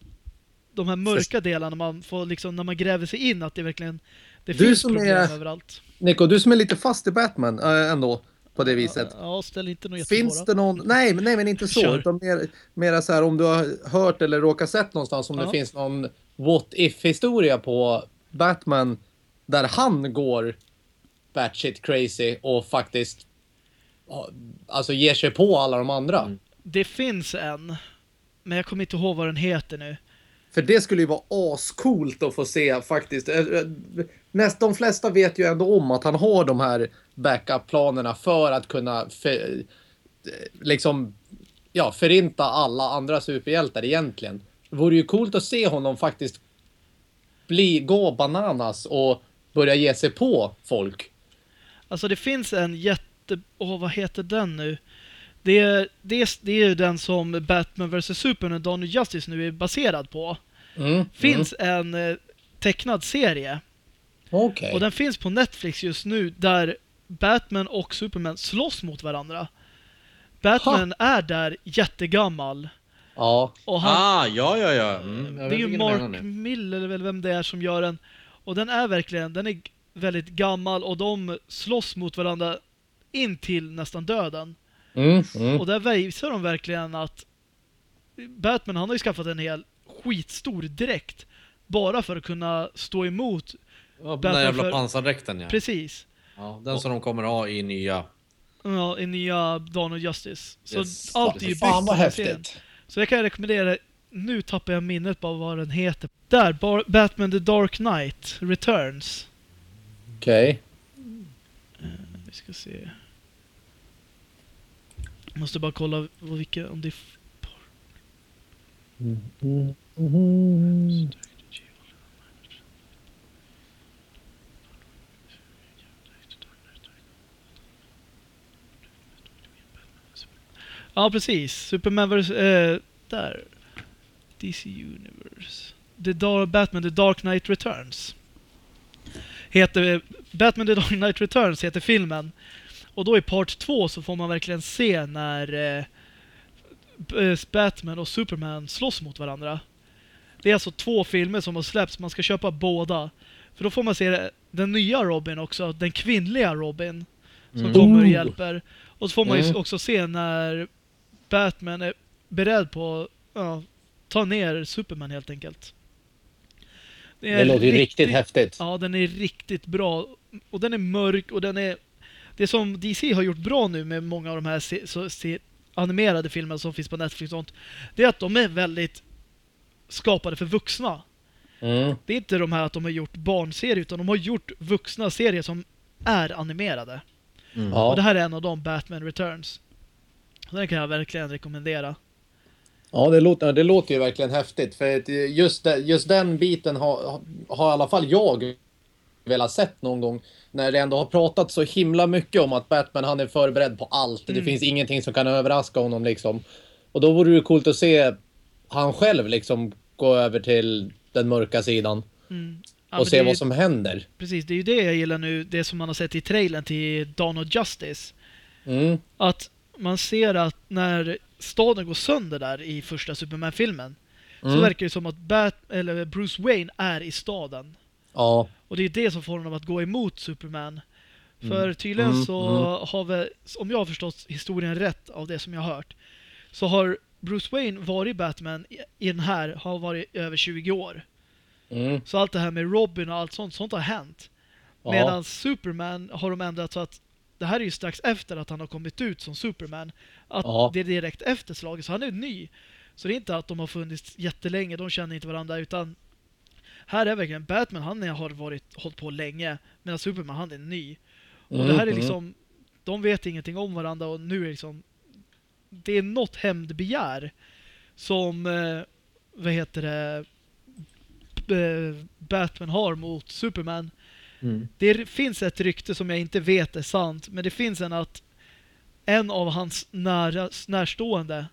De här mörka delarna man får liksom, när man gräver sig in, att det verkligen... Det Du finns som problem är- överallt. Nico, du som är lite fast i Batman äh, ändå. På det viset. Ja, ställ inte något Finns det någon, nej men, nej men inte så, Kör. utan mer, mera så här om du har hört eller råkat sett någonstans om Ja. det finns någon what if historia på Batman där han går batshit crazy och faktiskt alltså ger sig på alla de andra. Mm. Det finns en, men jag kommer inte ihåg vad den heter nu. För det skulle ju vara ascoolt att få se faktiskt. Eh, eh, Näst, de flesta vet ju ändå om att han har de här backup-planerna för att kunna för, liksom, ja, förinta alla andra superhjältar egentligen. Det vore ju coolt att se honom faktiskt bli, gå bananas och börja ge sig på folk. Alltså det finns en jätte... Åh, vad heter den nu? Det är, det är, det är ju den som Batman vs Superman Dawn of Justice nu är baserad på. Mm. Finns en eh, tecknad serie. Okej. Och den finns på Netflix just nu där Batman och Superman slåss mot varandra. Batman är där jättegammal. Ja. Och han, Ah, ja, ja, ja. Mm, jag det är ju Mark. Mill eller vem det är som gör den. Och den är verkligen, den är väldigt gammal och de slåss mot varandra in till nästan döden. Mm. Mm. Och där visar de verkligen att Batman han har ju skaffat en hel skitstor dräkt bara för att kunna stå emot Ja, den där jävla för- pansardräkten ja. Precis. Ja. Den som de kommer ha i nya. Ja, i nya Dawn of Justice. Så Yes. allt är ju byggt Fan vad häftigt. Så det kan jag rekommendera. Nu tappar jag minnet på vad den heter. Där, Bar- Batman The Dark Knight Returns. Okej. Vi ska se. Måste bara kolla vilka, om det är... f- Ja, precis. Superman vs... Eh, där. DC Universe. The Dark, Batman The Dark Knight Returns. Heter... Batman The Dark Knight Returns heter filmen. Och då i part två så får man verkligen se när eh, eh, Batman och Superman slåss mot varandra. Det är alltså två filmer som har släppts, man ska köpa båda. För då får man se den nya Robin också, den kvinnliga Robin. Som Mm. kommer och Oh. hjälper. Och så får man ju Mm. också se när Batman är beredd på att ja, ta ner Superman helt enkelt. är Det låter ju riktigt häftigt. Ja, den är riktigt bra. Och den är mörk och den är... Det som DC har gjort bra nu med många av de här se, så, se, animerade filmerna som finns på Netflix och sånt, det är att de är väldigt skapade för vuxna. Mm. Det är inte de här att de har gjort barnserier, utan de har gjort vuxna serier som är animerade. Mm. Och det här är en av dem, Batman Returns. Den kan jag verkligen rekommendera. ja, det låter, det låter ju verkligen häftigt. För just, det, just den biten har, har i alla fall jag velat sett någon gång. När det ändå har pratat så himla mycket om att Batman han är förberedd på allt. Det Mm. finns ingenting som kan överraska honom liksom. Och då vore det coolt att se han själv liksom gå över till den mörka sidan. Mm. Ja, och se det är ju- vad som händer. Precis, det är ju det jag gillar nu, det som man har sett i trailern till Dawn of Justice. Mm. Att man ser att när staden går sönder där i första Superman-filmen så Mm. verkar det som att Bat eller Bruce Wayne är i staden. Ja. Och det är det som får honom att gå emot Superman. För tydligen Mm, så har vi, om jag har förstått historien rätt av det som jag har hört, så har Bruce Wayne varit Batman i, den här, har varit över 20 år. Mm. Så allt det här med Robin och allt sånt, sånt har hänt. Medan Superman har de ändrat så att det här är ju strax efter att han har kommit ut som Superman. Att Ja. det är direkt efter slaget, så han är ny. Så det är inte att de har funnits jättelänge, de känner inte varandra, utan här är verkligen Batman, han har varit, hållit på länge, medan Superman, han är ny. Och det här är Mm, liksom, de vet ingenting om varandra och nu är det liksom, det är något hämndbegär som, eh, vad heter det, eh, Batman har mot Superman. Mm. Det finns ett rykte som jag inte vet är sant, men det finns en att en av hans nära, närstående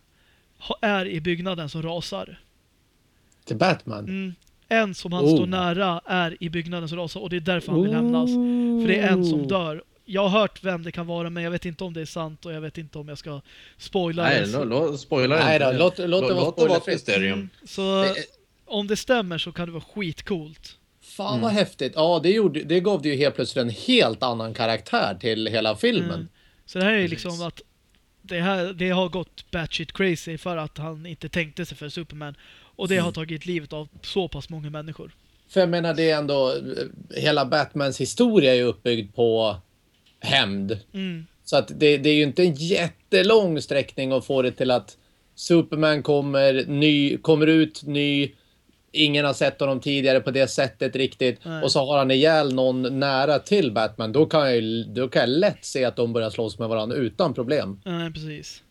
är i byggnaden som rasar. Till Batman? Mm. En som han Oh. står nära är i byggnaden som rasar och det är därför han vill hämnas. För det är en som dör. Jag har hört vem det kan vara, men jag vet inte om det är sant och jag vet inte om jag ska spoila Nej, det. lo, lo, spoila Nej då, låt- låt det vara låt det vara ett spoilerfritt. mysterium. Mm. Så om det stämmer så kan det vara skitcoolt. Fan vad häftigt. Ja, det, gjorde, det gav det ju helt plötsligt en helt annan karaktär till hela filmen. Mm. Så det här är Precis. liksom att det, här, det har gått batshit crazy för att han inte tänkte sig för Superman. Och det Mm. har tagit livet av så pass många människor. För jag menar, det är ändå... eh, Hela Batmans historia är ju uppbyggd på hämnd. Mm. Så att det, det är ju inte en jättelång sträckning att få det till att Superman kommer, ny, kommer ut ny, ingen har sett honom tidigare på det sättet riktigt Nej. och så har han ihjäl någon nära till Batman. Då kan jag, då kan jag lätt se att de börjar slåss med varandra utan problem. Nej, precis.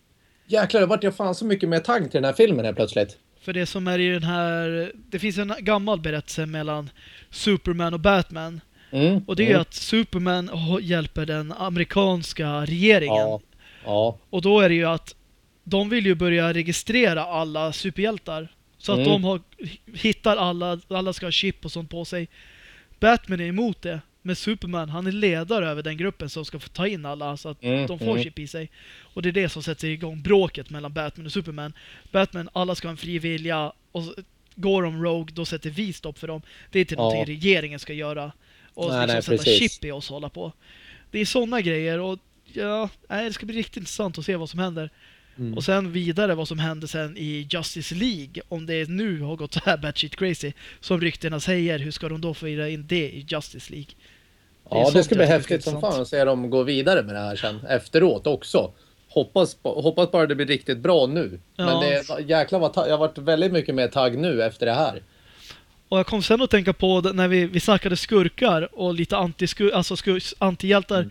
Jäklar, det vart jag fan så mycket mer tagg till den här filmen helt plötsligt. För det som är i den här... Det finns en gammal berättelse mellan Superman och Batman. Mm. Och det är mm. att Superman hjälper den amerikanska regeringen. Ja. Ja. Och då är det ju att de vill ju börja registrera alla superhjältar. Så att Mm. de har, hittar alla, alla ska ha chip och sånt på sig. Batman är emot det. Men Superman, han är ledare över den gruppen som ska få ta in alla så att Mm, de får mm. chip i sig. Och det är det som sätter igång bråket mellan Batman och Superman. Batman, alla ska ha en fri vilja och så går de rogue, då sätter vi stopp för dem. Det är inte Ja. någonting regeringen ska göra. Och Nej, liksom nej, sätta precis. chip i oss och hålla på. Det är sådana grejer och ja, nej, det ska bli riktigt intressant att se vad som händer. Och sen vidare vad som hände sen i Justice League. Om det nu har gått så här batshit crazy. Som ryktena säger, hur ska de då få in det i Justice League? Det Ja, det ska bli häftigt som fan att se dem gå vidare med det här sen efteråt också. Hoppas, hoppas bara det blir riktigt bra nu. Men Ja. det, jäklar vad jag har varit väldigt mycket mer tagg nu efter det här. Och jag kom sen att tänka på när vi, vi snackade skurkar och lite antiskur, alltså skur, antihjältar.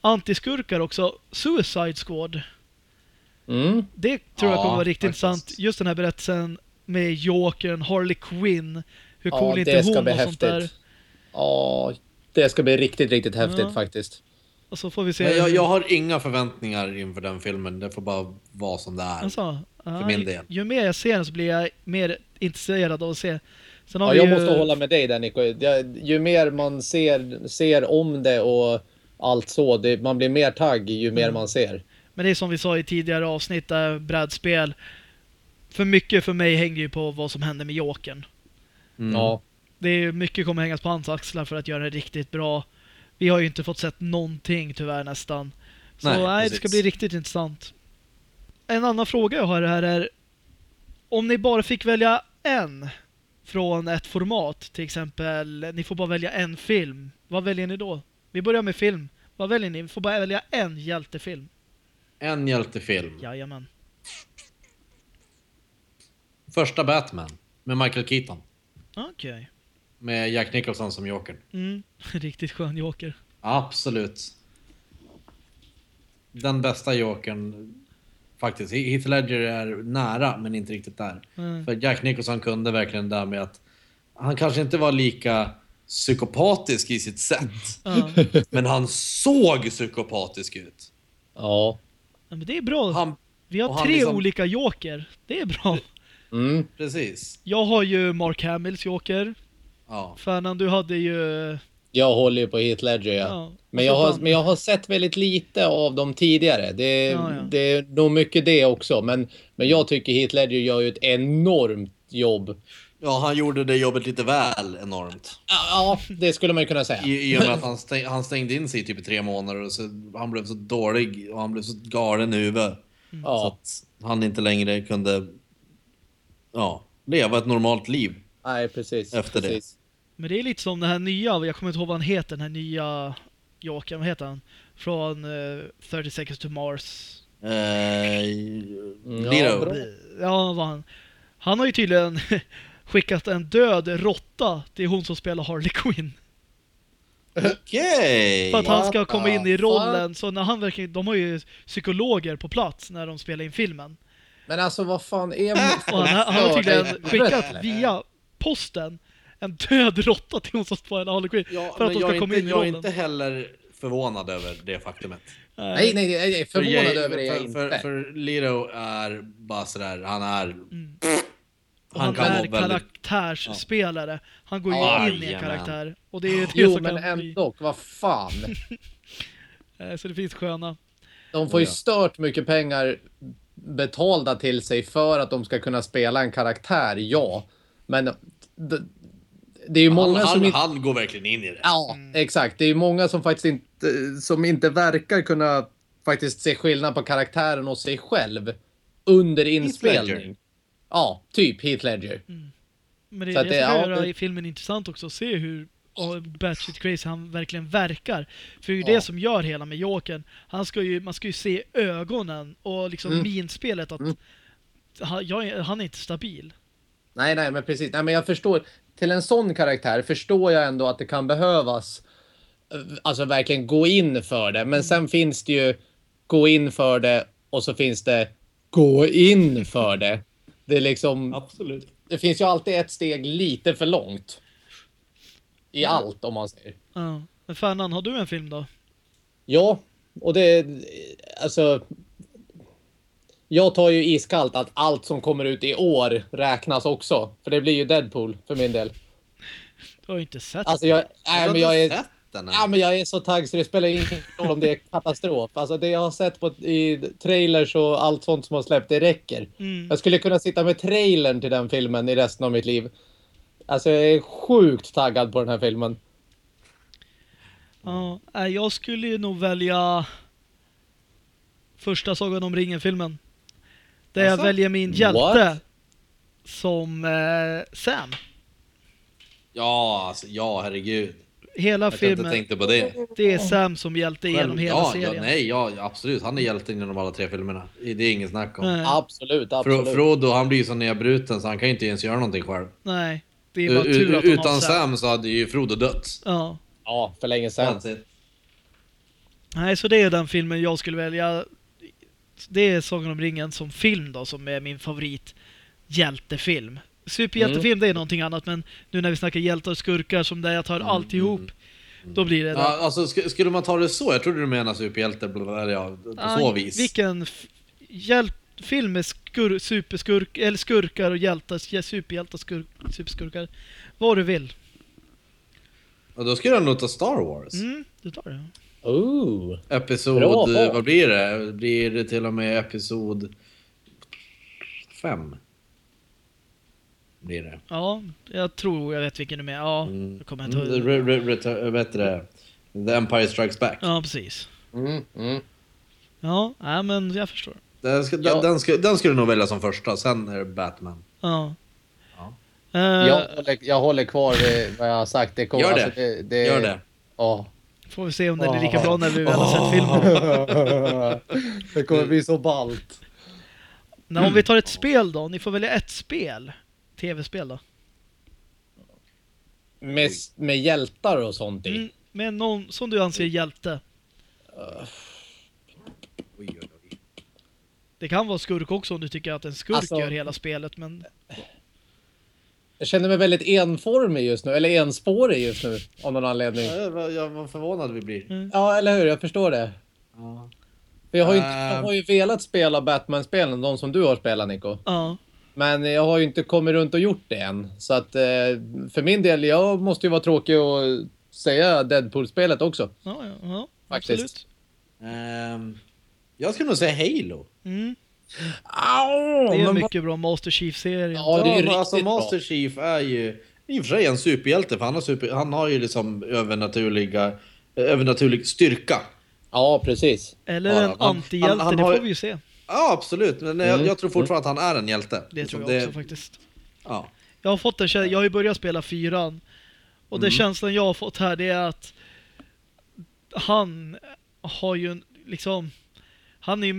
Antiskurkar också. Suicide Squad. Mm. Det tror jag Ja, kommer vara riktigt faktiskt. intressant. Just den här berättelsen med Jokern, Harley Quinn. Hur Ja, cool inte det ska hon bli och sånt där. häftigt. Ja, det ska bli riktigt, riktigt häftigt Ja. faktiskt. Och så får vi se. Men jag, jag har inga förväntningar inför den filmen. Det får bara vara som det är. Alltså, ja, min del. Ju mer jag ser den så blir jag mer intresserad av att se. Sen har Ja, jag ju, måste hålla med dig där Nico. Ju mer man ser, ser om det och allt så, det, man blir mer tagg ju mer Mm. man ser. Men det är som vi sa i tidigare avsnitt, där brädspel. För mycket för mig hänger ju på vad som händer med Jokern. Mm. Ja, Det är mycket kommer hängas på hans axlar för att göra det riktigt bra. Vi har ju inte fått sett någonting tyvärr nästan. Så Nej, nej, det ska bli riktigt intressant. En annan fråga jag har här är om ni bara fick välja en från ett format, till exempel ni får bara välja en film. Vad väljer ni då? Vi börjar med film. Vad väljer ni? Vi får bara välja en hjältefilm. En hjältefilm. Jajamän. Första Batman med Michael Keaton. Okej. Med Jack Nicholson som Joker. Mm. Riktigt skön joker. Absolut. Den bästa Jokern. Faktiskt. Heath Ledger är nära, men inte riktigt där. Mm. För Jack Nicholson kunde verkligen det där med att han kanske inte var lika psykopatisk i sitt sätt. Ja. Men han såg psykopatisk ut. ja. Ja, Men det är bra. Han, Vi har tre liksom- olika joker. Det är bra. Mm. precis. Jag har ju Mark Hamills joker. Ja. Fernan, du hade ju... Jag håller ju på Heath Ledger ja. Ja. Men, jag har, men jag har sett väldigt lite av dem tidigare. Det, Ja, ja. det är nog mycket det också. Men, men jag tycker Heath Ledger gör ju ett enormt jobb. Ja, han gjorde det jobbet lite väl enormt. Ja, det skulle man ju kunna säga. I, I och med att han, stäng, han stängde in sig i typ i tre månader och så, han blev så dålig och han blev så galen i huvudet. Så Ja, att han inte längre kunde ja, leva ett normalt liv. nej precis. Efter det. precis. Men det är lite som den här nya, jag kommer inte ihåg vad han heter, den här nya jokern, vad heter han? Från eh, 30 seconds to Mars. Eh, Ja, bra. Ja, vad han... Han har ju tydligen skickat en död råtta till hon som spelar Harley Quinn. Okej! För att han ska komma in i rollen. Så när han verkligen, de har ju psykologer på plats när de spelar in filmen. Men alltså vad fan är... Och han, han har tydligen skickat via posten en död råtta till hon som spelar Harley Quinn. Ja, för att de jag, ska komma inte, in i jag är rollen. inte heller förvånad över det faktumet. Nej, nej, nej, nej. För Förvånad jag- över det är jag för, inte. För, för Lito är bara sådär, han är... Och han, kan är väldigt... karaktärsspelare. Han går ju Ja, in i en karaktär. Och det är det Jo, som men kan bli... ändå, vad fan. Eh, Så det finns sköna. De får ju ja. stört mycket pengar betalda till sig för att de ska kunna spela en karaktär, ja. Men det, det är ju många han, som han, inte... han går verkligen in i det. Ja, exakt. Det är ju många som faktiskt inte, som inte verkar kunna faktiskt se skillnad på karaktären och sig själv under inspelning. Ja, typ Heath Ledger. Men det Så är att det, det- som kan ja, göra filmen intressant också att se hur Batshit Crazy han verkligen verkar. För det är ju Ja. det som gör hela med Jokern. Han ska ju, man ska ju se ögonen och liksom Mm. minspelet att Mm. han, jag, är- han är inte stabil. Nej, nej, men precis. Nej, men jag förstår. Till en sån karaktär förstår jag ändå att det kan behövas. eh, Alltså verkligen gå in för det. Men sen finns det ju gå in för det och så finns det gå in för det. Det är liksom. Absolut. Det finns ju alltid ett steg lite för långt. I allt om man säger. Ja. Men Fernan, har du en film då? Ja, och det alltså. Jag tar ju iskallt att allt som kommer ut i år räknas också. För det blir ju Deadpool för min del. Du har ju inte sett Alltså jag, nej, men jag är, sett den ja, men jag är så taggad så det spelar ingen roll om det är katastrof. Alltså det jag har sett på, i trailers och allt sånt som har släppt, det räcker. Mm. Jag skulle kunna sitta med trailern till den filmen i resten av mitt liv. Alltså jag är sjukt taggad på den här filmen. Ja, nej, jag skulle ju nog välja första Sagan om ringen-filmen. Där jag Asså? väljer min hjälte What? som eh, Sam. Ja, alltså, ja herregud. Hela Jag filmen, tänkte på det. det är Sam som hjälte genom hela ja, serien. Ja, nej, ja, absolut. Han är hjälten genom alla tre filmerna. Det är inget snack om. Nej, Absolut, Fro, absolut. Frodo, han blir så nedbruten så han kan ju inte ens göra någonting själv. nej. Det är bara tur att har utan Sam så hade ju Frodo dött. Ja. Ja, för länge sedan. Nej, så det är den filmen jag skulle välja. Det är Sagan om ringen som film då, som är min favorit hjältefilm. Superhjältefilm, det är någonting annat, men nu när vi snackar hjältar och skurkar som där jag tar alltihop, då blir det Mm, Ja, alltså, sk- skulle man ta det så? Jag trodde du menade superhjälte, eller ja, på Ah, så vis. Vilken film med skur, superskurk, eller skurkar och hjältar, ja, superhjältar, skurk, superskurkar. Vad du vill. Och då skulle jag nog ta Star Wars. Mm, du tar det. Ooh. Episod, Bra vad blir det? Blir det till och med episod 5? Blir det. Ja, jag tror jag vet vilken du menar. Ja, Mm. jag kommer inte Mm, ihåg. re, vet du det? The Empire Strikes Back. Ja, precis. Mm, mm. Ja, nej, men jag förstår. Den, ska, Ja. den, den, ska, den skulle du nog välja som första, sen är det Batman. Ja. Ja. Eh, Jag, håller, jag håller kvar vid vad jag har sagt. Det kommer, Gör det. Alltså, det, det Gör det. Ja. Får vi se om den är lika bra när vi väl har sett filmen. det kommer bli så ballt. Nej, om vi tar ett spel då. Ni får välja ett spel. Tv-spel då. Med, med hjältar och sånt i. Mm, med någon som du anser hjälte. Oj, oj, oj. Det kan vara skurk också om du tycker att en skurk Alltså- gör hela spelet, men Jag känner mig väldigt enformig just nu, eller enspårig just nu av någon anledning. Jag var, jag var förvånad vi blir. Mm. Ja, eller hur? Jag förstår det. Ja. För jag har ju, inte, Äh. jag har ju velat spela Batman-spelen, de som du har spelat Nico. ja. Men jag har ju inte kommit runt och gjort det än. Så att eh, för min del, jag måste ju vara tråkig och säga Deadpool-spelet också. Ja, ja, ja Faktiskt. absolut. Ehm, jag skulle nog säga Halo. Mm. Au, Det är men mycket bra Master Chief-serien. Ja, det är riktigt alltså. Master Chief är ju i och för sig en superhjälte för han har, super, han har ju liksom övernaturliga, övernaturlig styrka. Ja, precis. Eller Ja, en han- antihjälte, det får vi ju se. Ja, absolut. Men jag, Mm. jag tror fortfarande att han är en hjälte. Det Liksom, tror jag också faktiskt. Ja. Jag har fått en jag har ju börjat spela fyran. Och den Mm. känslan jag har fått här det är att han har ju en, liksom han är ju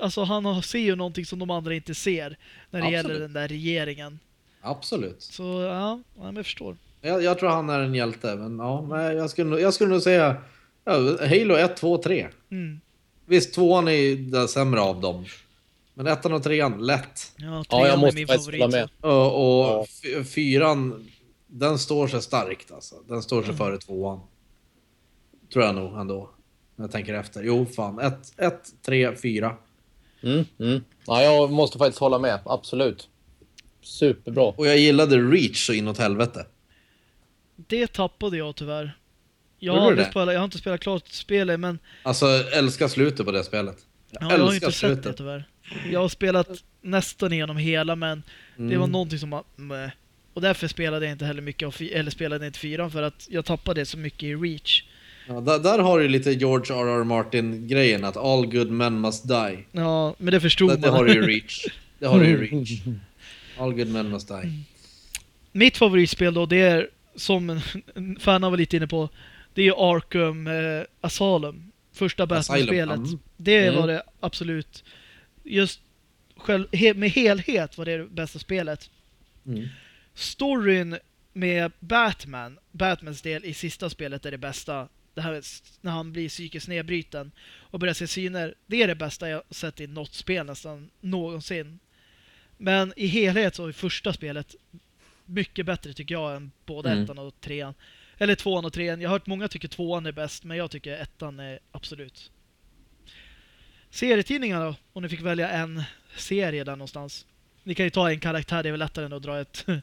alltså han har, ser ju någonting som de andra inte ser när det Absolut. gäller den där regeringen. Absolut. Så ja, ja men jag förstår. Jag, jag tror han är en hjälte. Men ja, men jag, skulle, jag skulle nog säga ja, Halo 1, 2, 3. Mm. Visst, tvåan är den sämre av dem. Men ettan och trean, lätt. Ja, Ja, trean jag är måste min faktiskt favorit. med. Och, och Ja. fyran, den står sig starkt alltså. Den står sig före tvåan. Tror jag nog ändå. När jag tänker efter. Jo, fan. Ett, ett tre, fyra. Mm, mm. Ja, jag måste faktiskt hålla med. Absolut. Superbra. Och jag gillade Reach så inåt helvete. Det tappade jag tyvärr. Jag har, aldrig det? spelat, jag har inte spelat klart spelet men Alltså, älskar slutet på det spelet. Jag ja, jag har inte sett det slutet. tyvärr. Jag har spelat nästan igenom hela men det Mm. var någonting som meh. Och därför spelade jag inte heller mycket av eller spelade inte fyran för att jag tappade så mycket i Reach. Ja, där, där har du lite George R.R. Martin-grejen att all good men must die. Ja, men det förstod Det, det man. har du ju Reach. Det har du ju Reach. All good men must die. Mitt favoritspel då, det är som Fanna var lite inne på, det är Arkham eh, Asylum. Första Batman-spelet. Mm. Det var det absolut. Just själv, he, med helhet var det det bästa spelet. Mm. Storyn med Batman, Batmans del i sista spelet är det bästa. Det här när han blir psykiskt nedbruten och börjar se syner. Det är det bästa jag sett i något spel nästan någonsin. Men i helhet så är första spelet mycket bättre tycker jag än både Mm. ettan och trean. Eller tvåan och trean. Jag har hört många tycker tvåan är bäst, men jag tycker ettan är absolut. Serietidningar då? Om ni fick välja en serie där någonstans. Ni kan ju ta en karaktär, det är väl lättare än att dra ett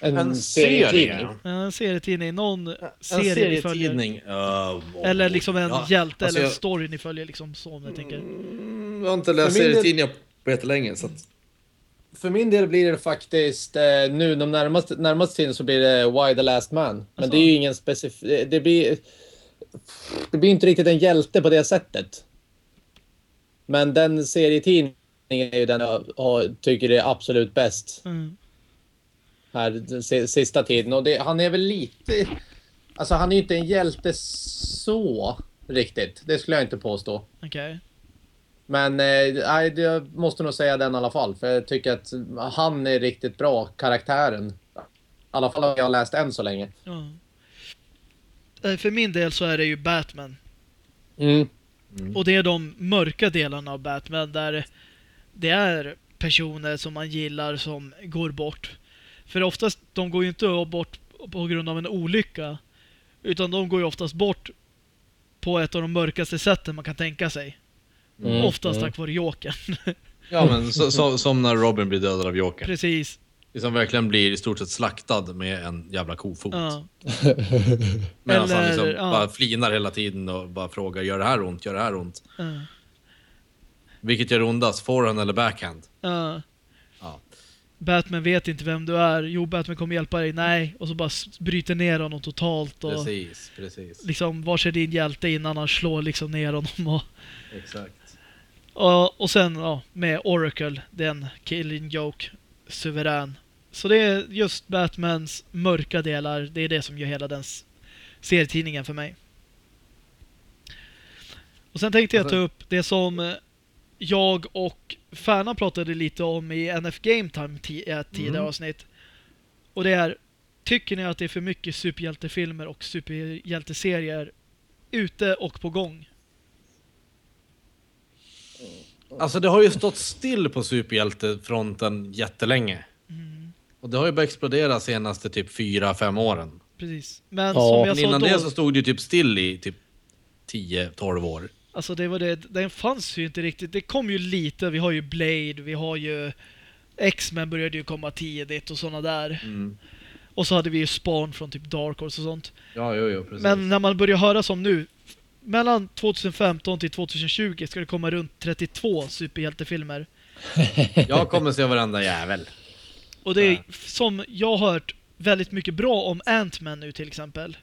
En, En serietidning. serie? en serietidning, någon En serie ni följer. serietidning. Uh, Eller liksom en Ja, hjälte alltså eller en jag- story ni följer liksom så om ni tänker. Mm, jag har inte läst serietidningar på jättelänge. Så att, För min del blir det faktiskt eh, nu de närmaste, närmaste tiden så blir det Why the Last Man. Men Alltså. det är ju ingen specifik... Det blir... Det blir inte riktigt en hjälte på det sättet. Men den serietidningen är ju den jag tycker är absolut bäst Mm. här sista tiden. Och det, han är väl lite... Alltså han är ju inte en hjälte så riktigt. Det skulle jag inte påstå. Okej. Men eh, jag måste nog säga den i alla fall. För jag tycker att han är riktigt bra, karaktären. I alla fall har jag läst än så länge. Ja. För min del så är det ju Batman. Mm. Och det är de mörka delarna av Batman där det är personer som man gillar som går bort. För oftast, de går ju inte bort på grund av en olycka. Utan de går ju oftast bort på ett av de mörkaste sätten man kan tänka sig. Mm. Oftast Mm. tack vare Jokern. Ja, men så, så, som när Robin blir dödad av Joker. Precis. Det som verkligen blir i stort sett slaktad med en jävla kofot. Ja. Medan han Eller, liksom ja. bara flinar hela tiden och bara frågar gör det här ont, gör det här ont? ja, Vilket gör ondast, forehand eller backhand? ja. Ja. Batman vet inte vem du är. Jo, Batman kommer hjälpa dig. Nej. Och så bara bryter ner honom totalt. Och Precis, precis. liksom, var är din hjälte innan han slår liksom ner honom. Och, Exakt. Och, och sen ja, med Oracle, den killing joke, suverän. Så det är just Batmans mörka delar, det är det som gör hela den serietidningen för mig. Och sen tänkte jag ta Alltså- upp det som eh, jag och Färna pratade lite om i NF Game Time ett tidigare Mm. avsnitt. Och det är, tycker ni att det är för mycket superhjältefilmer och superhjälteserier ute och på gång? Alltså det har ju stått still på superhjältefronten jättelänge. Mm. Och det har ju börjat explodera senaste typ 4-5 åren. Precis. Men Ja, som jag Men sa innan då, det så stod det ju typ still i typ 10-12 år. alltså det var det, den fanns ju inte riktigt. Det kom ju lite, vi har ju Blade, vi har ju X-Men började ju komma tidigt och sådana där. Mm. Och så hade vi ju Spawn från typ Dark Horse och sånt. Ja, jo, jo, precis. Men när man börjar höra som nu, mellan 2015 till 2020 ska det komma runt 32 superhjältefilmer. Jag kommer se varenda jävel. Och det är som jag har hört väldigt mycket bra om Ant-Man nu till exempel.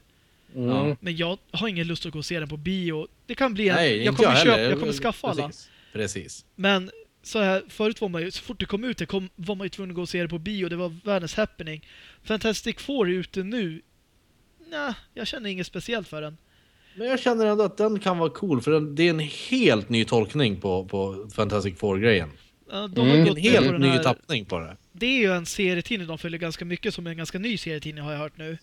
Mm. Ja. Men jag har ingen lust att gå och se den på bio. Det kan bli en... Nej, jag kommer jag köpa, heller. jag kommer skaffa alla. Precis. Precis. Men så här, förut var man ju, så fort det kom ut det kom, var man ju tvungen att gå och se det på bio. Det var världens happening. Fantastic Four är ute nu. Nej, jag känner inget speciellt för den. Men jag känner ändå att den kan vara cool, för den, det är en helt ny tolkning på, på Fantastic Four-grejen. Ja, De Mm. har En gått på helt ny här, tappning på det. Det är ju en serietidning de följer ganska mycket, som är en ganska ny serietidning har jag hört nu.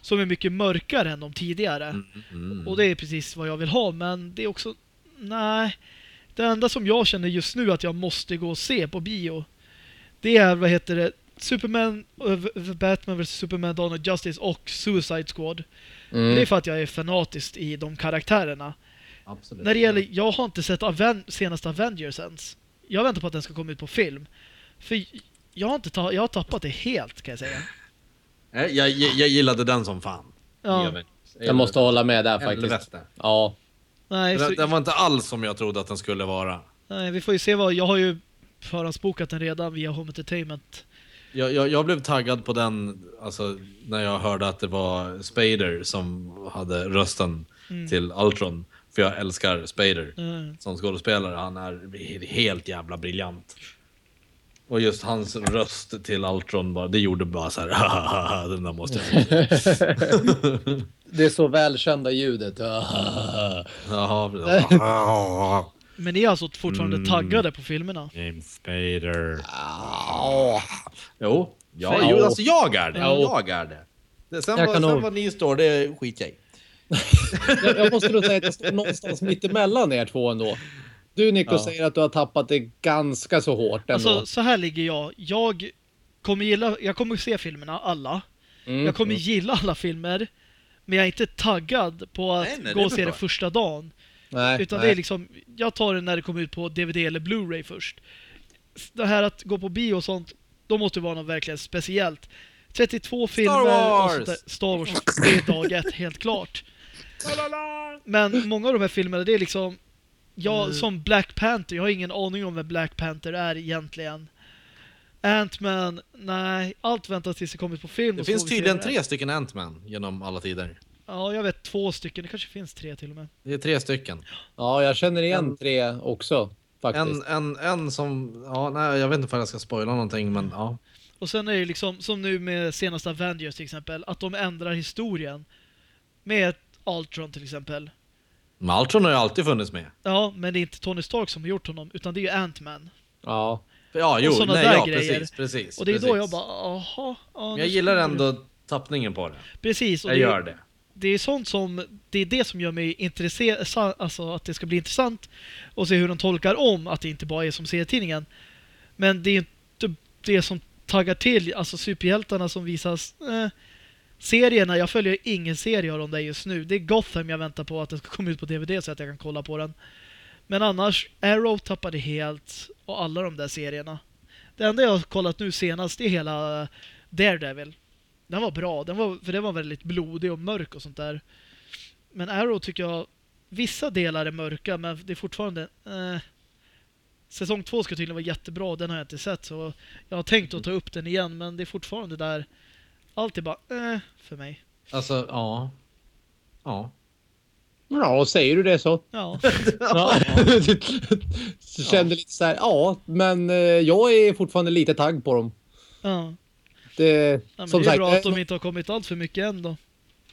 Som är mycket mörkare än de tidigare. Mm, mm. Och det är precis vad jag vill ha, men det är också... Nej. Det enda som jag känner just nu att jag måste gå och se på bio, det är, vad heter det, Superman, Batman vs Superman, Dawn of Justice och Suicide Squad. Mm. Det är för att jag är fanatisk i de karaktärerna. Absolut. När det gäller, jag har inte sett Aven senaste Avengers ens. Jag väntar på att den ska komma ut på film. För jag har, inte ta jag har tappat det helt, kan jag säga. Nej, Jag, jag, jag gillade den som fan. Ja, Jag måste hålla med där faktiskt. Helvete. Ja. nej, Den, så, den var inte alls som jag trodde att den skulle vara. nej, vi får ju se vad... Jag har ju förhandsbokat den redan via Home Entertainment. Jag, jag, jag blev taggad på den alltså, när jag hörde att det var Spader som hade rösten Mm. till Ultron. För jag älskar Spader Mm. som skådespelare. Han är he- helt jävla briljant. Och just hans röst till Ultron, bara, det gjorde bara så här. den där måste jag. Det är så välkända ljudet. Jaha. Men ni är alltså fortfarande Mm. taggade på filmerna? James Spader. Ja. Jo, ja, jo alltså jag är det. Ja. Jag är det. det sen Jag vad, sen vad ni står, det skiter jag i. Jag, jag måste nog säga att jag står någonstans mitt emellan er två ändå. Du Nico Ja. säger att du har tappat det ganska så hårt ändå. Alltså, så här ligger jag. Jag kommer gilla... Jag kommer se filmerna, alla. Mm. Jag kommer gilla alla filmer. Men jag är inte taggad på att Nej, nej, gå och se det första dagen. Nej, Utan nej. det är liksom, jag tar det när det kommer ut på DVD eller Blu-ray först. Det här att gå på bio och sånt, då måste det vara något verkligen speciellt. 32 filmer och Wars! sånt där. Star Wars, det är dag ett, helt klart. Men många av de här filmerna, det är liksom, jag Mm. som Black Panther, jag har ingen aning om vem Black Panther är egentligen. Ant-Man, nej, allt väntas tills det kommer på film. Det och finns tydligen tre stycken Ant-Man genom alla tider. Ja, jag vet två stycken, det kanske finns tre till och med. Det är tre stycken. Ja, jag känner igen tre också. faktiskt. En, en, en som, ja, nej, jag vet inte om jag ska spoila någonting, men ja. Och sen är det liksom, som nu med senaste Avengers till exempel, att de ändrar historien. Med Ultron till exempel. Men Ultron har ju alltid funnits med. Ja, men det är inte Tony Stark som har gjort honom, utan det är ju Ant-Man. Ja. Ja, jo, såna nej, ja, grejer. precis, precis. Och det är precis. då jag bara, aha. Ja, Men jag gillar ändå tappningen på det. Precis, och Jag det, gör det det är sånt som, det är det som gör mig intresserad, alltså att det ska bli intressant och se hur de tolkar om att det inte bara är som serietidningen. Men det är inte det som taggar till, alltså superhjältarna som visas. Eh, serierna, jag följer ingen serie av dem där just nu. Det är Gotham jag väntar på att den ska komma ut på DVD så att jag kan kolla på den. Men annars, Arrow tappade helt och alla de där serierna. Det enda jag har kollat nu senast är hela eh, Daredevil. Den var bra, den var, för den var väldigt blodig och mörk och sånt där. Men Arrow tycker jag, vissa delar är mörka men det är fortfarande... Eh, säsong två ska tydligen vara jättebra, den har jag inte sett så jag har tänkt att ta upp den igen men det är fortfarande där... Allt är bara eh, för mig. Alltså, ja. Ja. Ja, och säger du det så. Ja, Ja. så kände lite så här, ja, men eh, jag är fortfarande lite tagg på dem. ja. Det, ja men som det är sagt, bra att eh, de inte har kommit allt för mycket än då.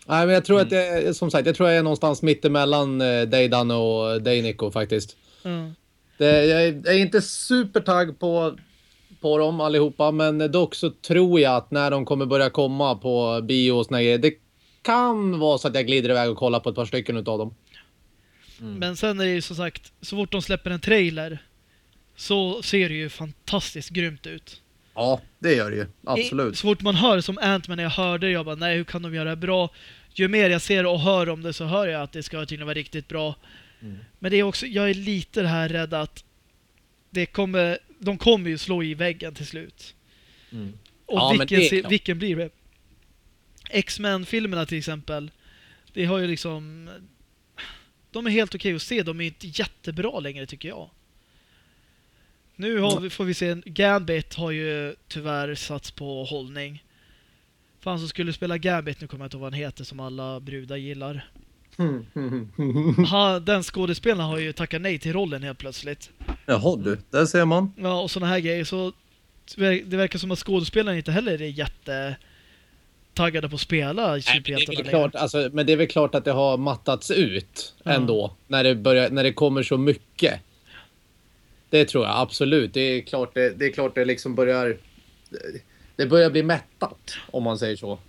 nej, men jag tror att det, som sagt, jag tror jag är någonstans mittemellan eh, dig Danne och dig Nico faktiskt. Ja. Det, jag, är, jag är inte supertagg på, på dem allihopa, men dock så tror jag att när de kommer börja komma på bio och såna grejer, det kan vara så att jag glider iväg och kollar på ett par stycken utav dem. Men sen är det ju som sagt, så fort de släpper en trailer så ser det ju fantastiskt grymt ut. Ja, det gör det ju. I- Så fort man hör som Ant-Man när jag hörde det, jag bara nej hur kan de göra det bra? Ju mer jag ser och hör om det så hör jag att det ska tydligen vara riktigt bra. Men det är också, jag är lite det här rädd att det kommer, de kommer ju slå i väggen till slut. Mm. Och Ja, vilken, det vilken blir det? X-Men-filmerna till exempel. Det har ju liksom... De är helt okej att se, de är inte jättebra längre tycker jag. Nu har vi, får vi se, en Gambit har ju tyvärr satts på hållning. För han som skulle spela Gambit, nu kommer jag inte ihåg vad han heter, som alla brudar gillar. Ha, den skådespelaren har ju tackat nej till rollen helt plötsligt. Jaha du, där ser man. Ja, och såna här grejer. Så det verkar som att skådespelaren inte heller är jätte taggade på att spela Nej, men, det är superhjältarna längre. klart, alltså, men det är väl klart att det har mattats ut ändå. När det, börjar, när det kommer så mycket. Det tror jag absolut. Det är klart det, det, är klart det liksom börjar... Det börjar bli mättat, om man säger så.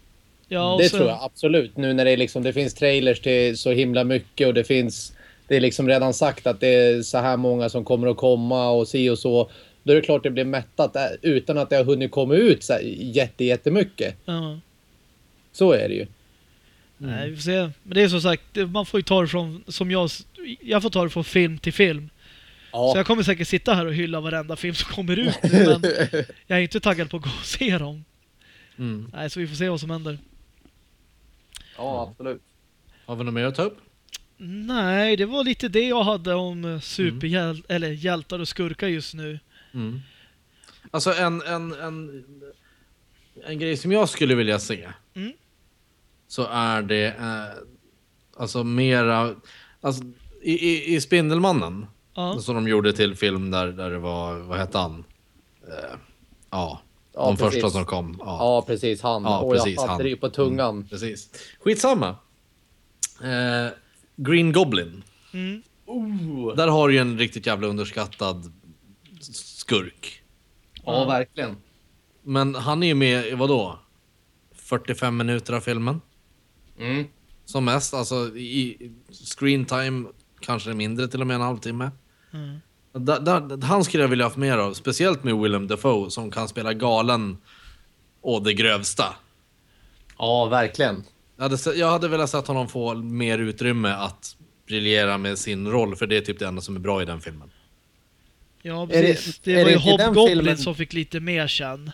Ja, det sen- tror jag absolut. Nu när det, liksom, det finns trailers till så himla mycket och det finns... Det är liksom redan sagt att det är så här många som kommer att komma och si och så. Då är det klart det blir mättat äh, utan att det har hunnit komma ut så här jätte, jättemycket. Ja. Så är det ju. Nej, vi får se. Men det är som sagt, man får ju ta det från, som jag, jag får ta det från film till film. Så jag kommer säkert sitta här och hylla varenda film som kommer ut nu, men jag är inte taggad på att gå och se dem. Mm. Nej, så vi får se vad som händer. Ja, absolut. Har vi något mer att ta upp? Nej, det var lite det jag hade om superhjäl eller hjältar och skurkar just nu. Mm. Alltså en, en, en, en grej som jag skulle vilja se. Mm. Så är det eh, alltså mera, alltså i, i, i Spindelmannen. Ja, Som de gjorde till film där, där det var, vad hette han? Eh, ja, Ja, de precis. första som kom. Ja, Ja, precis. Han. Ja, och precis, jag hade det ju på tungan. precis. Skitsamma. Eh, Green Goblin. mm. Där har du ju en riktigt jävla underskattad skurk. Ja, verkligen. Men han är ju med i vadå? 45 minuter av filmen? Mm. Som mest. Alltså i screen time kanske mindre, till och med en halvtimme. Mm. Där, där, han skulle jag vilja ha haft mer av. Speciellt med Willem Dafoe som kan spela galen och det grövsta. Ja, verkligen. Jag hade, se- jag hade velat sett honom få mer utrymme att briljera med sin roll, för det är typ det enda som är bra i den filmen. Ja, Är precis. det- Det, är var ju Hobgoblin som fick lite mer känn.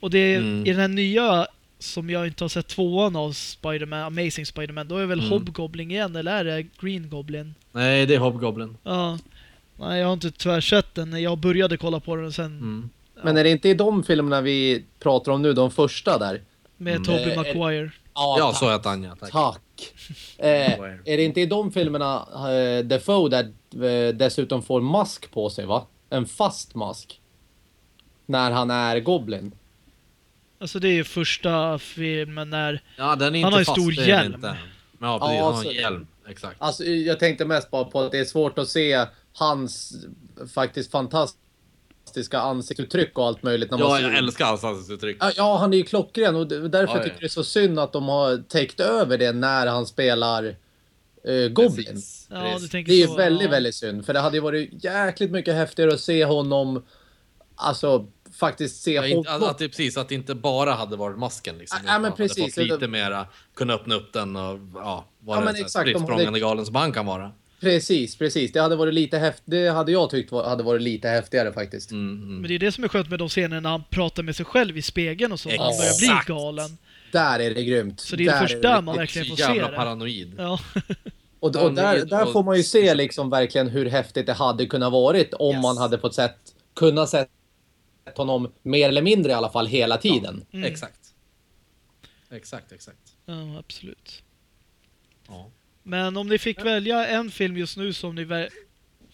Och det är Mm. i den här nya som jag inte har sett tvåan av Spider-Man, Amazing Spider-Man, då är väl Mm. Hobgoblin igen, eller är det Green Goblin? Nej, det är Hobgoblin. Ja. Nej, jag har inte tyvärr sett den. Jag började kolla på den sen Mm. Men är det inte i de filmerna vi pratar om nu, de första där? med Mm. Tobey Eh, Maguire. Ja, så hette han ja. Tack. Tack. Eh, är det inte i de filmerna eh, Defoe där eh, dessutom får mask på sig va? En fast mask. När han är Goblin. Alltså det är ju första filmen när... Ja, den är inte Han har fast, stor hjälm. Inte. Ja, precis. Ja, han har en hjälm. Exakt. Alltså jag tänkte mest bara på att det är svårt att se hans faktiskt fantastiska ansiktsuttryck och allt möjligt. När man Ja, ser- jag älskar hans ansiktsuttryck. Ja, han är ju klockren och därför Ja, ja. tycker jag det är så synd att de har täckt över det när han spelar eh, Goblin. Precis, Ja, precis. du tänker Det är ju så, väldigt, ja. väldigt synd. För det hade ju varit jäkligt mycket häftigare att se honom, alltså faktiskt se Ja, honom. inte, att, att det precis att det inte bara hade varit masken. Liksom, Ja, men precis. Hade fått lite mera, kunna öppna upp den och ja, vara Ja, men en sån här exakt, de spritt hade- språngande galen som han kan vara. Precis, precis. Det hade varit lite häft... Det hade jag tyckt var, hade varit lite häftigare faktiskt. Mm, mm. Men det är det som är skönt med de scenerna när han pratar med sig själv i spegeln och så. När han börjar bli Exakt. galen. Där är det grymt. Så det är där först där man verkligen får se jävla det. paranoid. Ja. Och, och där, där får man ju se liksom verkligen hur häftigt det hade kunnat varit om Yes. man hade fått sett, kunnat sett honom mer eller mindre i alla fall hela tiden. Mm. Exakt. Exakt, exakt. ja, absolut. Ja. Men om ni fick välja en film just nu som ni...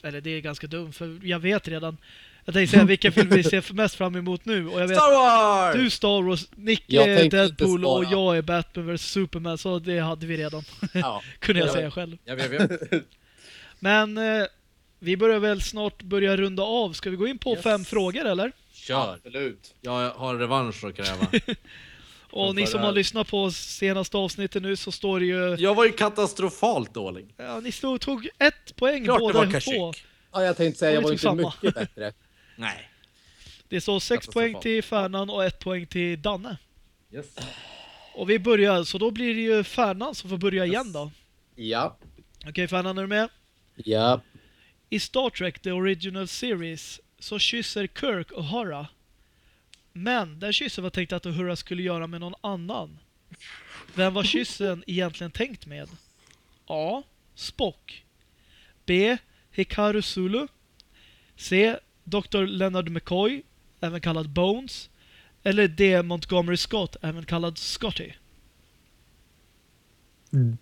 Eller det är ganska dumt, för jag vet redan. Jag tänkte säga vilken film vi ser mest fram emot nu. Och jag vet Star Wars! du Star Wars, Nick Jag är Deadpool och jag är Batman vs Superman, så det hade vi redan. Ja. Kunde jag Ja. säga själv. Jag vet, jag vet. Men eh, vi börjar väl snart börja runda av. Ska vi gå in på Yes. fem frågor eller? Kör. Absolut. Jag har revansch att kräva. Och ni som har lyssnat på senaste avsnittet nu så står det ju... Jag var ju katastrofalt dålig. Ja, ni stod, tog ett poäng Klart det båda var två. Ja, jag tänkte säga, Ja, jag var inte samma. mycket bättre. Nej. Det står sex poäng till Färnan och ett poäng till Danne. Yes. Och vi börjar, så då blir det ju Färnan som får börja igen då. Ja. Okej Färnan, är du med? Ja. I Star Trek The Original Series så kysser Kirk O'Hara. Men den kyssen var tänkt att Uhura skulle göra med någon annan. Vem var kyssen egentligen tänkt med? A. Spock. B. Hikaru Sulu. C. Dr. Leonard McCoy, även kallad Bones. Eller D. Montgomery Scott, även kallad Scotty. Mm.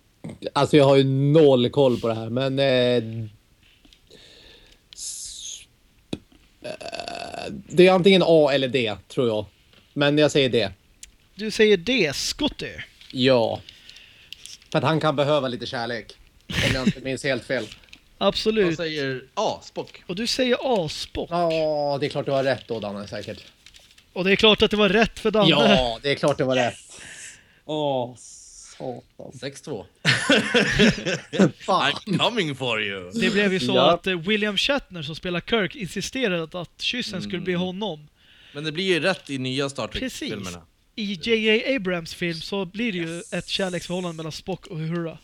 Alltså jag har ju noll koll på det här, men... Eh, s- eh, det är antingen A eller D, tror jag. Men jag säger D. Du säger D. Scotty. Ja. För att han kan behöva lite kärlek. Om jag inte minns helt fel. Jag Absolut. säger A, Spock. Och du säger A. Spock. Ja, det är klart du har rätt då, Danne, säkert. Och det är klart att det var rätt för Danne. Ja, det är klart det var rätt. Åh, satan. 6-2. Fan. I'm coming for you. Det blev ju så Ja. att eh, William Shatner som spelar Kirk insisterade att, kyssen skulle bli honom. Men det blir ju rätt i nya Star Precis. Trek-filmerna. I J.J. Abrams film så blir det ju Yes. ett kärleksförhållande mellan Spock och Uhura.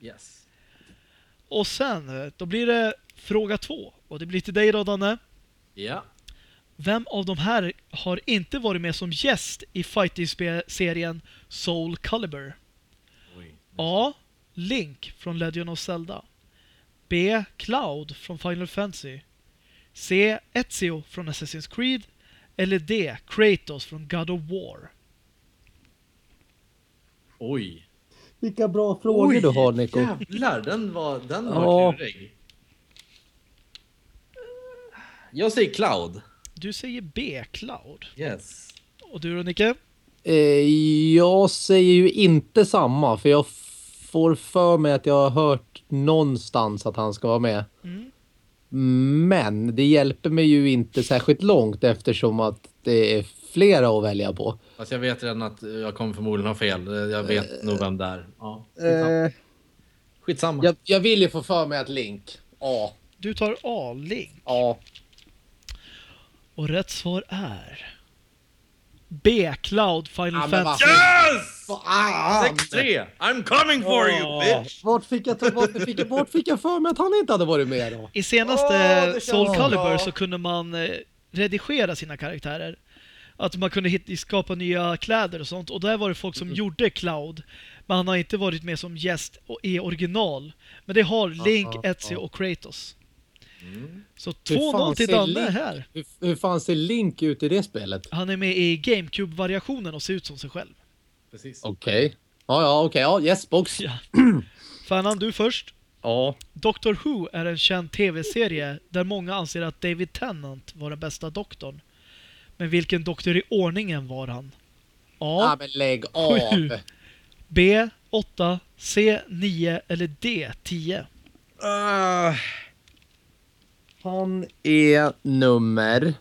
Yes. Och sen, eh, då blir det fråga två. Och det blir till dig då Danne. Ja. Vem av de här har inte varit med som gäst i fighting-serien Soul Calibur? Oj. A. Link från Legend of Zelda. B. Cloud från Final Fantasy. C. Ezio från Assassin's Creed. Eller D. Kratos från God of War. Oj. Vilka bra frågor du har, Nico. Jävlar, den var, den var Ja. klurig. Jag säger Cloud. Du säger B. Cloud. Yes. Och du då Nicke? Eh, jag säger ju inte samma, för jag får för mig att jag har hört någonstans att han ska vara med. Mm. Men det hjälper mig ju inte särskilt långt eftersom att det är flera att välja på. Fast jag vet redan att jag kommer förmodligen ha fel. Jag vet nog vem det är. Ja. Skitsamma. Eh, Skitsamma. jag, jag vill ju få för mig att Link. Ja. Du tar A. Link. Ja. Och rätt svar är B. Cloud Final men Fantasy. Yes! Fan! 6-3! I'm coming for you bitch! Vart fick, jag, ta- vart, fick jag, vart fick jag för mig att han inte hade varit med då? I senaste känns Soul Calibur så kunde man eh, redigera sina karaktärer. Att man kunde hit, skapa nya kläder och sånt. Och där var det folk som gjorde Cloud. Men han har inte varit med som gäst och- i original. Men det har Link, Ezio ja. och Kratos. Mm. Så Hur 2-0 fan till Danne Link- här. Hur, hur fan ser Link ut i det spelet? Han är med i GameCube-variationen och ser ut som sig själv. Precis. Okej. Ja, ja, okej. Ja, yes, box. Ja. Fanan, du först. Ja. Doctor Who är en känd tv-serie där många anser att David Tennant var den bästa doktorn. Men vilken doktor i ordningen var han? Ja, A. men lägg av. Sju. B. 8. C. 9. Eller D. 10. Uh, han är nummer...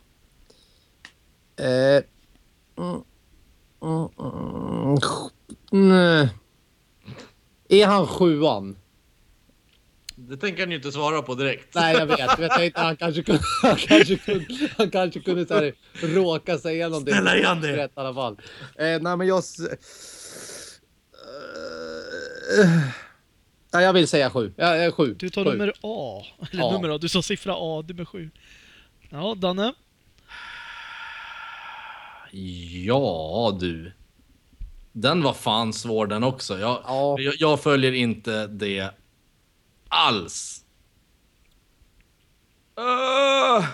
Eh, mm, mm, mm, mm. Är han sjuan? Det tänker han ju inte svara på direkt. Nej, jag vet. Jag tänkte han kanske kunde, han kanske kunde, han kanske kunde så här, råka säga någonting. Snälla, gör han det? Rätt i alla fall. Eh, nej, men jag... s- Nej, jag vill säga sju. Ja, eh, sju. Du tar sju. nummer A. Eller Ja. nummer A. Du sa siffra A. Nummer 7. Ja, Danne. Ja du. Den var fan svår den också. Jag, Ja. jag, jag följer inte det alls. Uh.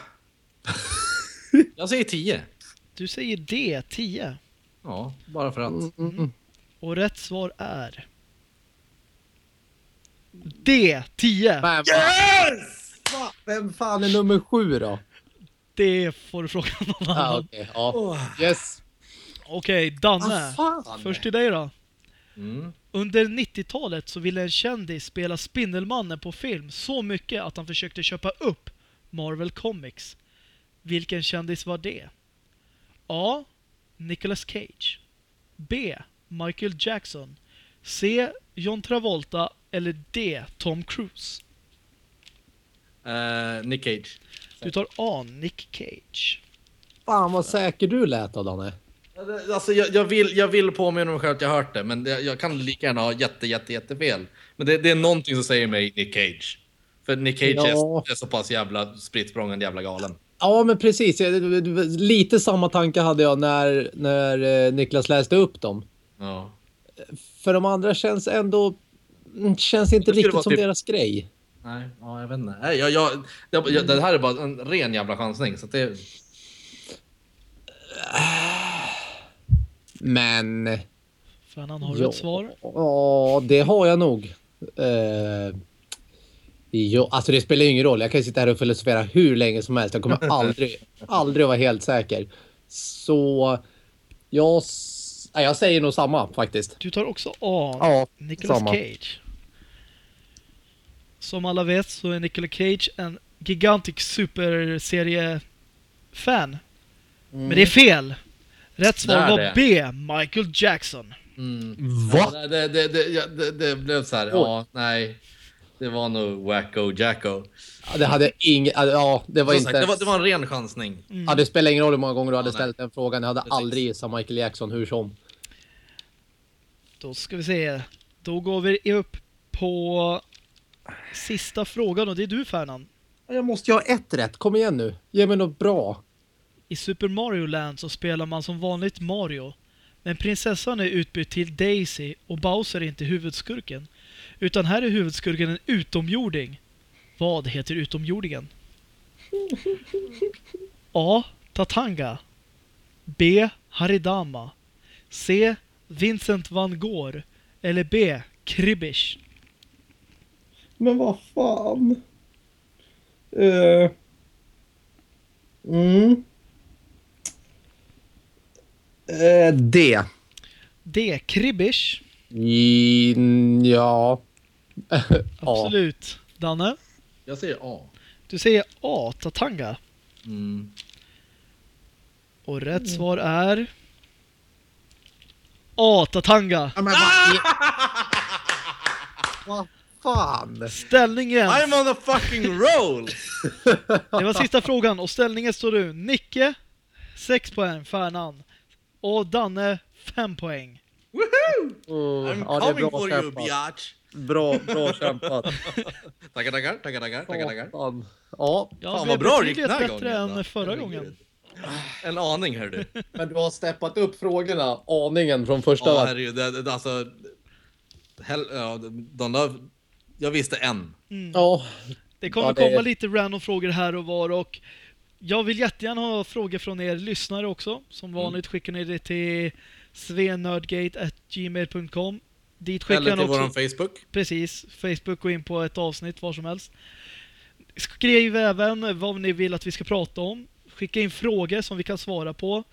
jag säger 10. Du säger D. 10. Ja, bara för att. Mm, mm, mm. Och rätt svar är... D. 10. Men, yes! Vem fan är nummer sju då? Det får du fråga någon annan. okej. Ja. Yes. Okej, Danne. Ah, fan. Först till dig då. Mm. Under 90-talet så ville en kändis spela Spindelmannen på film så mycket att han försökte köpa upp Marvel Comics. Vilken kändis var det? A. Nicolas Cage. B. Michael Jackson. C. John Travolta. Eller D. Tom Cruise. Eh, Nick Cage. Du tar A. Nick Cage. Fan vad säker du lät då Danne. Alltså, jag, jag, vill, jag vill påminna mig själv att jag har hört det, men jag, jag kan lika gärna ha jätte, jätte, jättefel. Men det, det är någonting som säger mig Nick Cage. För Nick Cage Ja. är, är så pass jävla spritt jävla galen. Ja men precis, lite samma tanke hade jag när, när eh, Niklas läste upp dem. Ja. För de andra känns ändå... mm, Känns inte riktigt som typ- deras grej. Nej, ja, jag vet inte. Nej, jag, jag, jag, det här är bara en ren jävla chansning. Så att det, Men... Fan, han har du ett svar? Ja, det har jag nog. Uh, jo, alltså det spelar ju ingen roll. Jag kan sitta här och filosofera hur länge som helst. Jag kommer aldrig, aldrig vara helt säker. Så jag, nej, jag säger nog samma faktiskt. Du tar också A. Ja, Nicolas samma. Cage. Som alla vet så är Nicolas Cage en gigantisk superserie-fan. Men det är fel. Rätt svar var det. B. Michael Jackson. mm. Va? Ja, det, det, det, ja, det, det blev så här, ja, nej. Det var nog Wacko Jacko. Ja, Det hade inget, ja det var Som inte... sagt, det, var, det var en ren chansning. Mm. Ja, det spelar ingen roll hur många gånger du hade Ja, nej. ställt den frågan. Jag hade Precis. aldrig gissat Michael Jackson hur som. Då ska vi se. Då går vi upp på sista frågan och det är du Ferdinand. Jag måste ju ha ett rätt. Kom igen nu. Ge mig något bra. I Super Mario Land så spelar man som vanligt Mario. Men prinsessan är utbytt till Daisy och Bowser är inte huvudskurken. Utan här är huvudskurken en utomjording. Vad heter utomjordingen? A. Tatanga. B. Haridama. C. Vincent van Gogh. Eller B. Kribish. Men vad fan. Uh. Mm. Uh, D. D. Kribish. I, ja. ja. Absolut. Danne? Jag säger A. Du säger A. Tatanga. Mm. Och rätt svar är... A. Tatanga. Men vad, i... vad fan? Ställningen. I'm on a fucking roll! Det var sista frågan och ställningen står du Nicke 6 poäng, Färnan. Och Danne 5 poäng. Woohoo! Oh, I'm ja, det är coming bra for you, kämpat. biatch! Bra, bra kämpat. Tackar, tackar, tackar, tackar, tackar. Ja, Ja, Fan, vad bra det gick den här bättre gången, än då. förra gången. En aning hör du. men du har steppat upp frågorna aningen från första. Ja, herregud. Det, det, alltså... Hell, ja, de där, jag visste en. ja, Det kommer Ja, det- komma lite random frågor här och var och jag vill jättegärna ha frågor från er lyssnare också. Som Mm. vanligt skickar ni det till svenördgate.gmail.com Dit skickar Eller till också... våran Facebook. Precis. Facebook, gå in på ett avsnitt var som helst. Skriv även vad ni vill att vi ska prata om. Skicka in frågor som vi kan svara på.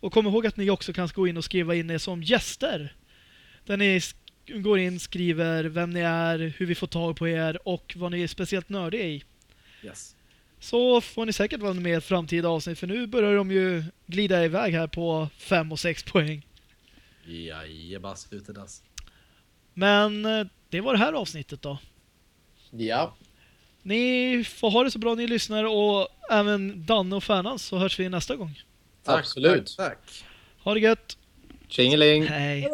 Och kom ihåg att ni också kan gå in och skriva in er som gäster. Där ni går in, skriver vem ni är, hur vi får tag på er och vad ni är speciellt nördiga i. Yes. Så får ni säkert vara med i ett framtida avsnitt för nu börjar de ju glida iväg här på 5 och 6 poäng. Jajebass, utedass. Men eh, det var det här avsnittet då. Ja. Ni får ha det så bra ni lyssnar och även Danne och Färnans så hörs vi nästa gång. Absolut. Tack, tack. Ha det gött! Tjingeling. Hej! Hej.